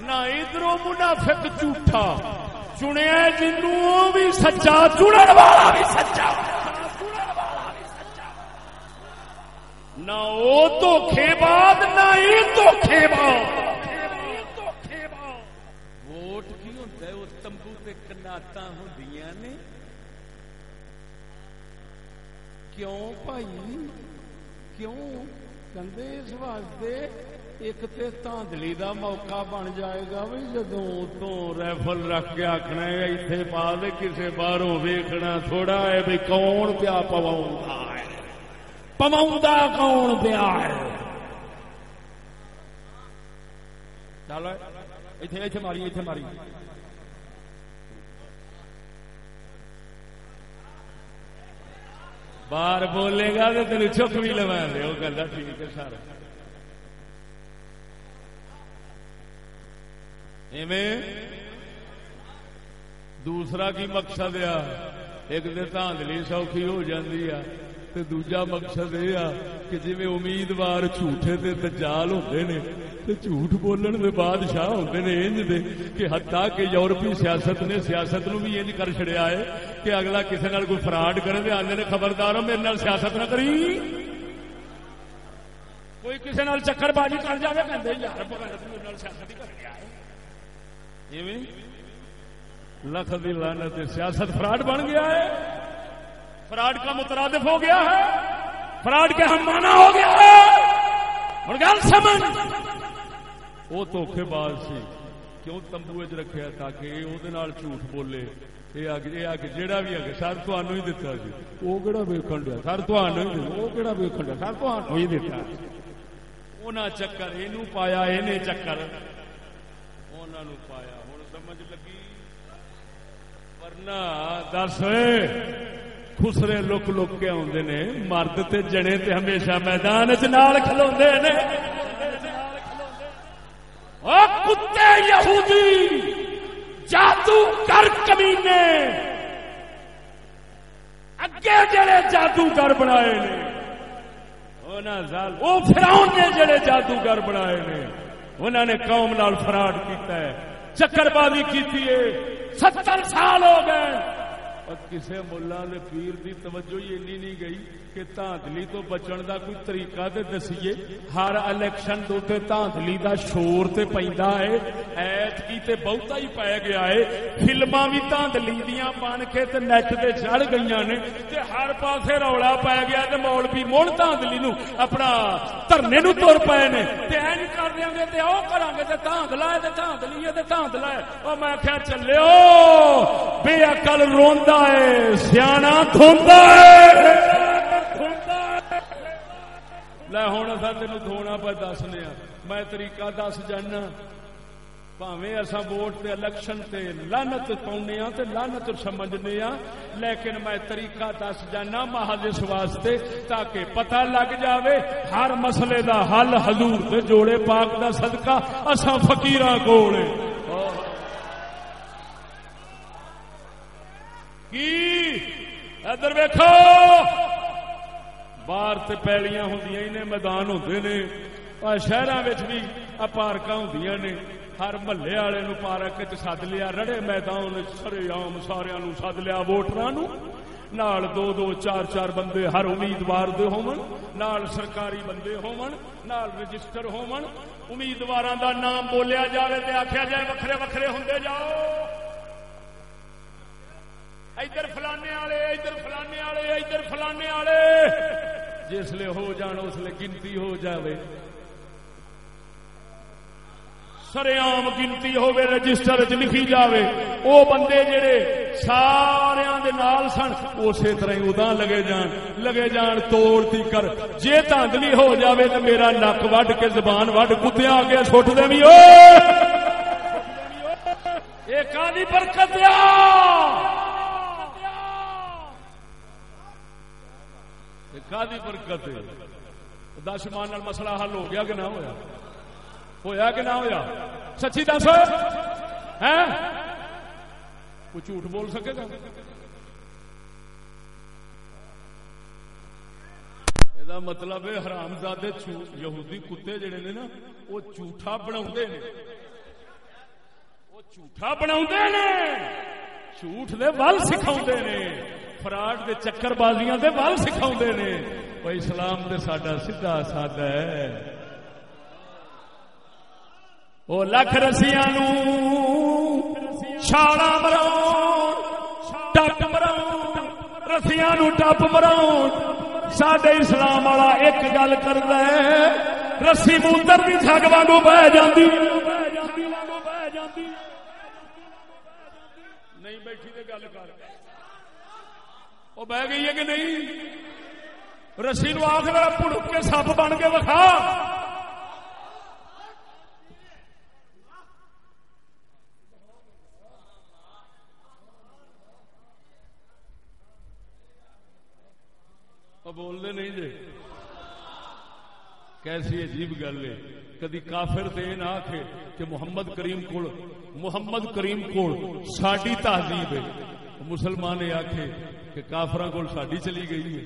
نہ ادھر منافق جھوٹا۔ چنیا جنوں بھی سچا چڑن والا بھی سچا نہ وہ دھوکھے بعد نہ یہ دھوکھے بعد ووٹ کی ہوتا ہے وہ تمبو تے کناٹا ہوں نے کیوں بھائی کیوں کندے اس واسطے ایک تے تاندلی دا موقع بن جائے گا بھی جدو تو ریفل رکھ کے آخنا اتنے پا دے کسی باہروں ویکھنا تھوڑا ہے بھی کون پیا پواؤں پماؤں کون پیا ہے چلو اتنے اتنے ماری اتنے ماری باہر بولے گا تو تین چک بھی لوا دے وہ گلا ٹھیک ہے سارا سر دوسرا کی مقصد آ ایک دن دھاندلی سوکھی ہو جاتی ہے۔ تے دوجا مقصد یہ کہ جی امیدوار جھوٹے تے دجال ہوندے نے، تے جھوٹ بولن دے بادشاہ ہوندے نے انج دے کہ حتا کہ یورپی سیاست نے سیاست نو بھی انج کر چھڑیا ہے کہ اگلا کسے نال کوئی فراڈ کرے تے آندے نے خبردار ہو میرے نال سیاست نہ کری۔ کوئی کسے نال چکر بازی کر جاوے کہندے یار میرے نال سیاست ہی کر۔ لکھ دی لعنت سیاست فراڈ بن گیا ہے۔ فراڈ کا مترادف ہو گیا ہے۔ فراڈ کے ہم مانا ہو گیا ہے۔ اور گل سمجھ۔ وہ دھوکھے باز سی۔ کیوں تمبو چ رکھا تاکہ وہ جھوٹ بولے؟ جہاں بھی اگے سر تمہوں ہی دتا سی وہ کہڑا ویکن دیا؟ سر تمہیں وہ کہڑا ویکن دیا؟ سر تمہیں ہی دتا۔ وہ چکر یہ پایا یہ چکر۔ انہوں پایا ہوں سمجھ لگی ورنہ دس خسرے لک لک کے آدھے نے مرد تے جنے تے ہمیشہ میدان چ کھلو نے کتے یہودی جادو کر کمینے اگے جڑے جادوگر بنائے نے وہ فراؤن نے جڑے جادوگر بنائے نے انہوں نے قوم نال فراڈ کیتا ہے چکر بازی کی ستر سال ہو گئے۔ کسی ملا نے پیر دی توجہ ہی اینی نہیں گئی۔ کہ تاندلی تو بچن دا کوئی طریقہ تے دسیے ہر الیکشن دوتے تاندلی دا شور تے پیندا ہے ایت کی تے بہتا ہی پے گیا ہے فلماں بھی تاندلی دیاں بن کے تے نیٹ تے چڑھ گئیاں نے تے ہر پاسے رولا پے گیا تے مولوی مڑ تاندلی نو اپنا دھرنے نو تر پے نے تے این کر دیاں گے تے او کران گے تے تاندلا ہے تے تاندلی ہے تے تاندلا ہے او میں کہیا چلیو بے عقل روندا ہے سیاح دھوندا ہے لے ہوں اصا تین دھونا پہ دسنے میں طریقہ دس جانا پاوے اصا ووٹ تے الیکشن تے لانت پاؤنے تے لانت سمجھنے لیکن میں طریقہ دس جانا محل اس واسطے تاکہ پتہ لگ جاوے ہر مسئلے دا حل حضور دے جوڑے پاک دا صدقہ اصا فقیر کول کی ادھر ویکھو باہر تے پیلیاں ہوں نے میدان ہوتے نے شہر بھی پارک ہوں نے ہر محلے والے نو پارک سد لیا رڑے میدان سرے آم سارا سد لیا ووٹر نال دو دو چار چار بندے ہر امیدوار دے ہون نال سرکاری بندے ہون نال رجسٹر ہون امیدوار دا نام بولیا جائے تے آخیا جائے وکھرے وکھرے ہوں جاؤ ادھر فلانے والے، ادھر فلانے والے، ادھر فلانے والے۔ جسے ہو جان، اس لیے گنتی ہو جاوے۔ سریام گنتی ہوے رجسٹر چ لکھی جاوے۔ او بندے جڑے سارے دے نال سن، اسی طرح ادا لگے جان۔ لگے جان، توڑ تی کر۔ جے تاندلی ہو جاوے تو میرا نک وڈ کے زبان وڈ کتیا آ گیا سٹ دے بھی ایک برکت آ برکت دس مان مسئلہ حل ہو گیا کہ نہ ہوا ہوا کہ نہ ہوا سچی دس۔ ہے کوئی جھوٹ بول سکے گا؟ یہ مطلب ہے حرام زادے یہودی کتے جڑے نے نا، وہ جھوٹا بنا وہ جھوٹا بنا جھوٹ دے ول سکھا نے۔ فراڈ دے چکر بازیاں دے ول سکھا نے۔ وہ اسلام دے ساڈا سیدھا سادہ ہے۔ وہ لکھ رسیاں چھاڑا مراؤ ٹپ مراؤ رسیاں ٹپ مراؤ سڈے اسلام والا ایک گل کر رسی موتر کی سگ واگو بہ جاتی نہیں بیٹھی گل کر۔ وہ بہ گئی ہے کہ نہیں رسی نو آخر پڑک کے سپ بن کے وکھا بولتے نہیں جی کیسی عجیب گل ہے کدی کافر دے نہ آخ کہ محمد کریم کو محمد کریم کو ساری تہذیب ہے مسلمان آخے کہ کافر کول ساڈی چلی گئی ہے۔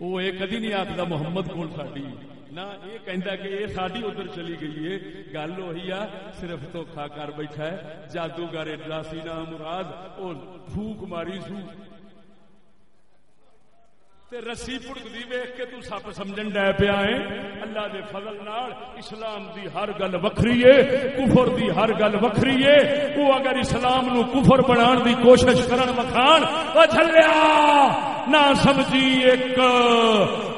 وہ یہ کدی نہیں آخر محمد کو ساڈی۔ نہ یہ کہندا کہ یہ ساڈی ادھر چلی گئی ہے۔ گل وہی آ، صرف دھوکھا کر بیٹھا ہے۔ جادوگر ایڈا سی نہ مراد وہ پھوک ماری سو۔ تے رسی پڑکدی ویخ کے تو سپ سمجھن ڈے پیا ہے۔ اللہ دے فضل نال اسلام دی ہر گل وکھری ہے، کفر دی ہر گل وکھری ہے۔ وہ اگر اسلام نو کفر بنان دی کوشش کرن مکھان او جھلیا! نہ سمجھی ایک۔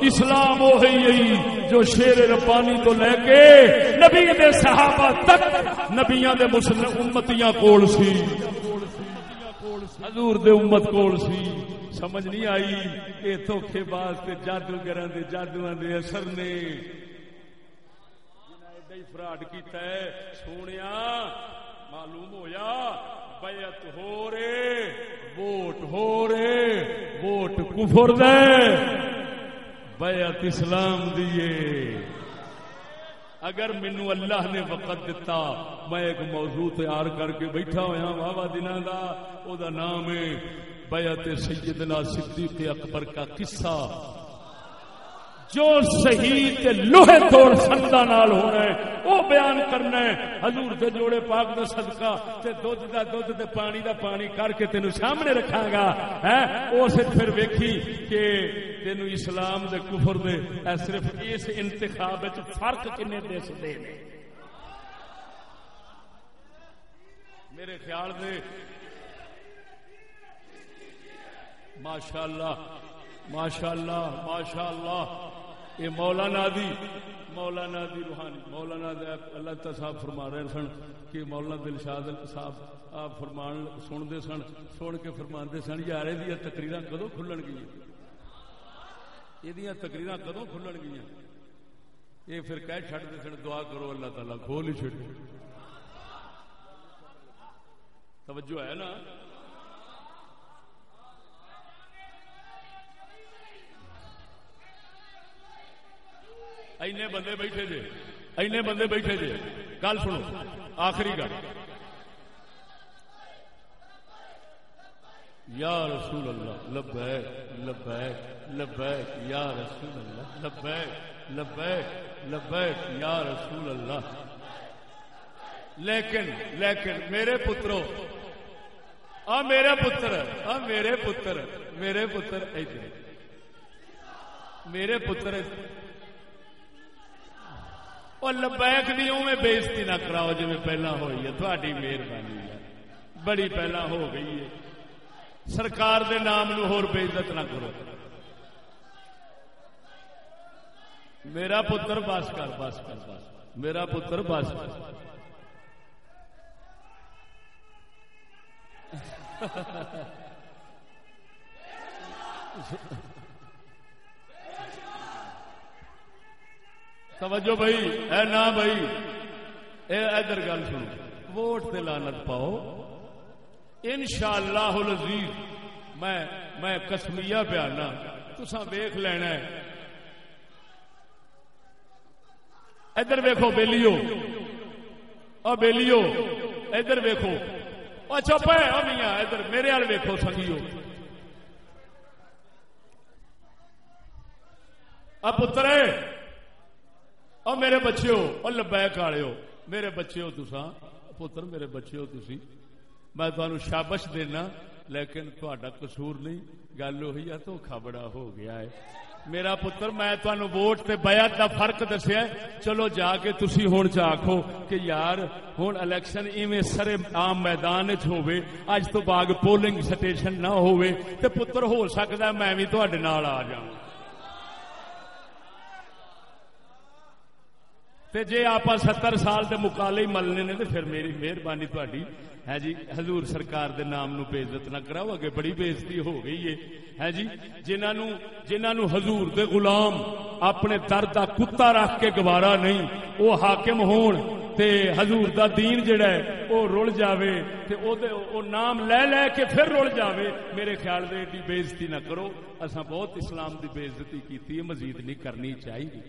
اسلام وہی جو شیر ربانی تو لے کے نبی دے صحابہ تک، نبیاں دے مسلم امتیاں کول سی۔ حضور دے امت کول سی۔ سمجھ نہیں آئی۔ یہ دھوکھے باز جادوگر جادو کے اثر نے۔ فراڈ کیتا ہے سونے معلوم ہویا، بیعت ہو رے ووٹ ہو رے ووٹ کفر دے۔ بیعت اسلام دیے اگر مینو اللہ نے وقت دتا، میں ایک موضوع تیار کر کے بیٹھا ہوا ہاں، واہ دن کا وہ نام ہے بیعت سیدنا صدیق اکبر کا قصہ۔ جو صحیح تے لوہے توڑ سندا نال ہونا ہے وہ بیان کرنا ہے حضور دے جوڑے پاک دا صدقہ تے دودھ دا دودھ تے پانی دا پانی کر کے تینو سامنے رکھاں گا، ہیں؟ اس پھر ویکھی کہ تینو اسلام دے کفر دے، اے صرف اس انتخاب وچ فرق کنے دس دے نے۔ میرے خیال دے ماشاء اللہ ماشاء اللہ ماشاء یہ مولانا دی مولانا دی روحانی مولانا دے اللہ تعالی صاحب فرما رہے سن کہ مولانا دلشاد صاحب آپ فرمان سنتے سن سن کے فرما سن یار یہ تقریر کدو کھلن گئی یہ تقریر کدو کھلن گئی یہ پھر کہہ چڑتے سن، دعا کرو اللہ تعالی کھول ہی چڑ توجہ ہے نا؟ اینے بندے بیٹھے جے۔ اینے بندے بیٹھے جے۔ گل سنو، آخری گل۔ یا رسول اللہ، لبیک لبیک لبیک، یا رسول اللہ، لبیک لبیک لبیک، یا رسول اللہ۔ لیکن لیکن، میرے پترو، آ میرے پتر، آ میرے پتر میرے پتر ادھر۔ میرے پتر اور لبیک دی میں بےزتی نہ کراؤ جی پہلا ہوئی ہے تھوڑی مہربانی ہے بڑی پہلا ہو گئی ہے سرکار دے نام نو ہور بےزت نہ کرو میرا پتر بس کر بس کر بس میرا پتر بس کر Ha ha ha. توجہ بھائی، اے نہ بھائی، اے ادھر گل سنو، ووٹ تے لانت پاؤ۔ ان شاء اللہ میں میں کسمیا پیانا تسا ویخ لینا ہے۔ ادھر ویکو بیلیو۔ او بیلیو، ادھر ویکو او چپ ہے میاں، ادھر میرے وال ویکو سنگیو۔ ا پتر اور میرے بچے ہو اور لبیک والے ہو میرے بچے ہو تسا پتر میرے بچے ہو تسی میں تمہیں شابش دینا لیکن تا قصور نہیں گل وہی ہے دھوکھا بڑا ہو گیا ہے میرا پتر میں تمہیں ووٹ تے بیعت دا فرق دسیا چلو جا کے تسی ہون چ آکھو کہ یار ہون الیکشن ایویں سر عام میدان وچ ہوے اج تو بعد پولنگ سٹیشن نہ ہوے تے پتر ہو سکدا میں بھی تواڈے نال آ جاواں تے جے آپ ستر سال دے مکالے ملنے نے تے پھر میری مہربانی تھی ہے جی حضور سرکار دے نام نو بےزت نہ کراؤ، اگے بڑی بےزتی ہو گئی ہے۔ ہے جی جنہوں جنہوں حضور دے غلام اپنے در دا کتا رکھ کے گوارا نہیں وہ حاکم ہون تے حضور دا دین جڑا ہے وہ رل جاوے تے او دے، او نام لے لے کے پھر رل جاوے۔ میرے خیال دے ایڈی بےزتی نہ کرو۔ اساں بہت اسلام دی بےزتی کیتی ہے، مزید نہیں کرنی چاہیے۔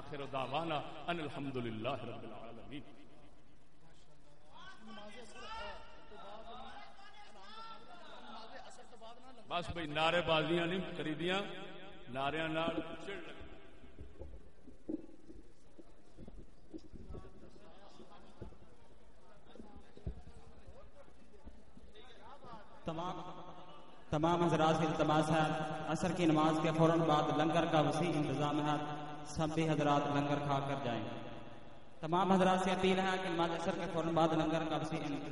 آخر دعوانا ان الحمدللہ رب العالمین۔ بس بھائی نعرے بازیاں نہیں کری دیا نعرے تمام تمام حضرات کے التماس ہے اثر کی نماز کے فوراً بعد لنگر کا وسیع انتظام ہے۔ سب بھی حضرات لنگر کھا کر جائیں۔ تمام حضرات سے اپیل ہے کہ نماز اثر کے فوراً بعد لنگر کا وسیع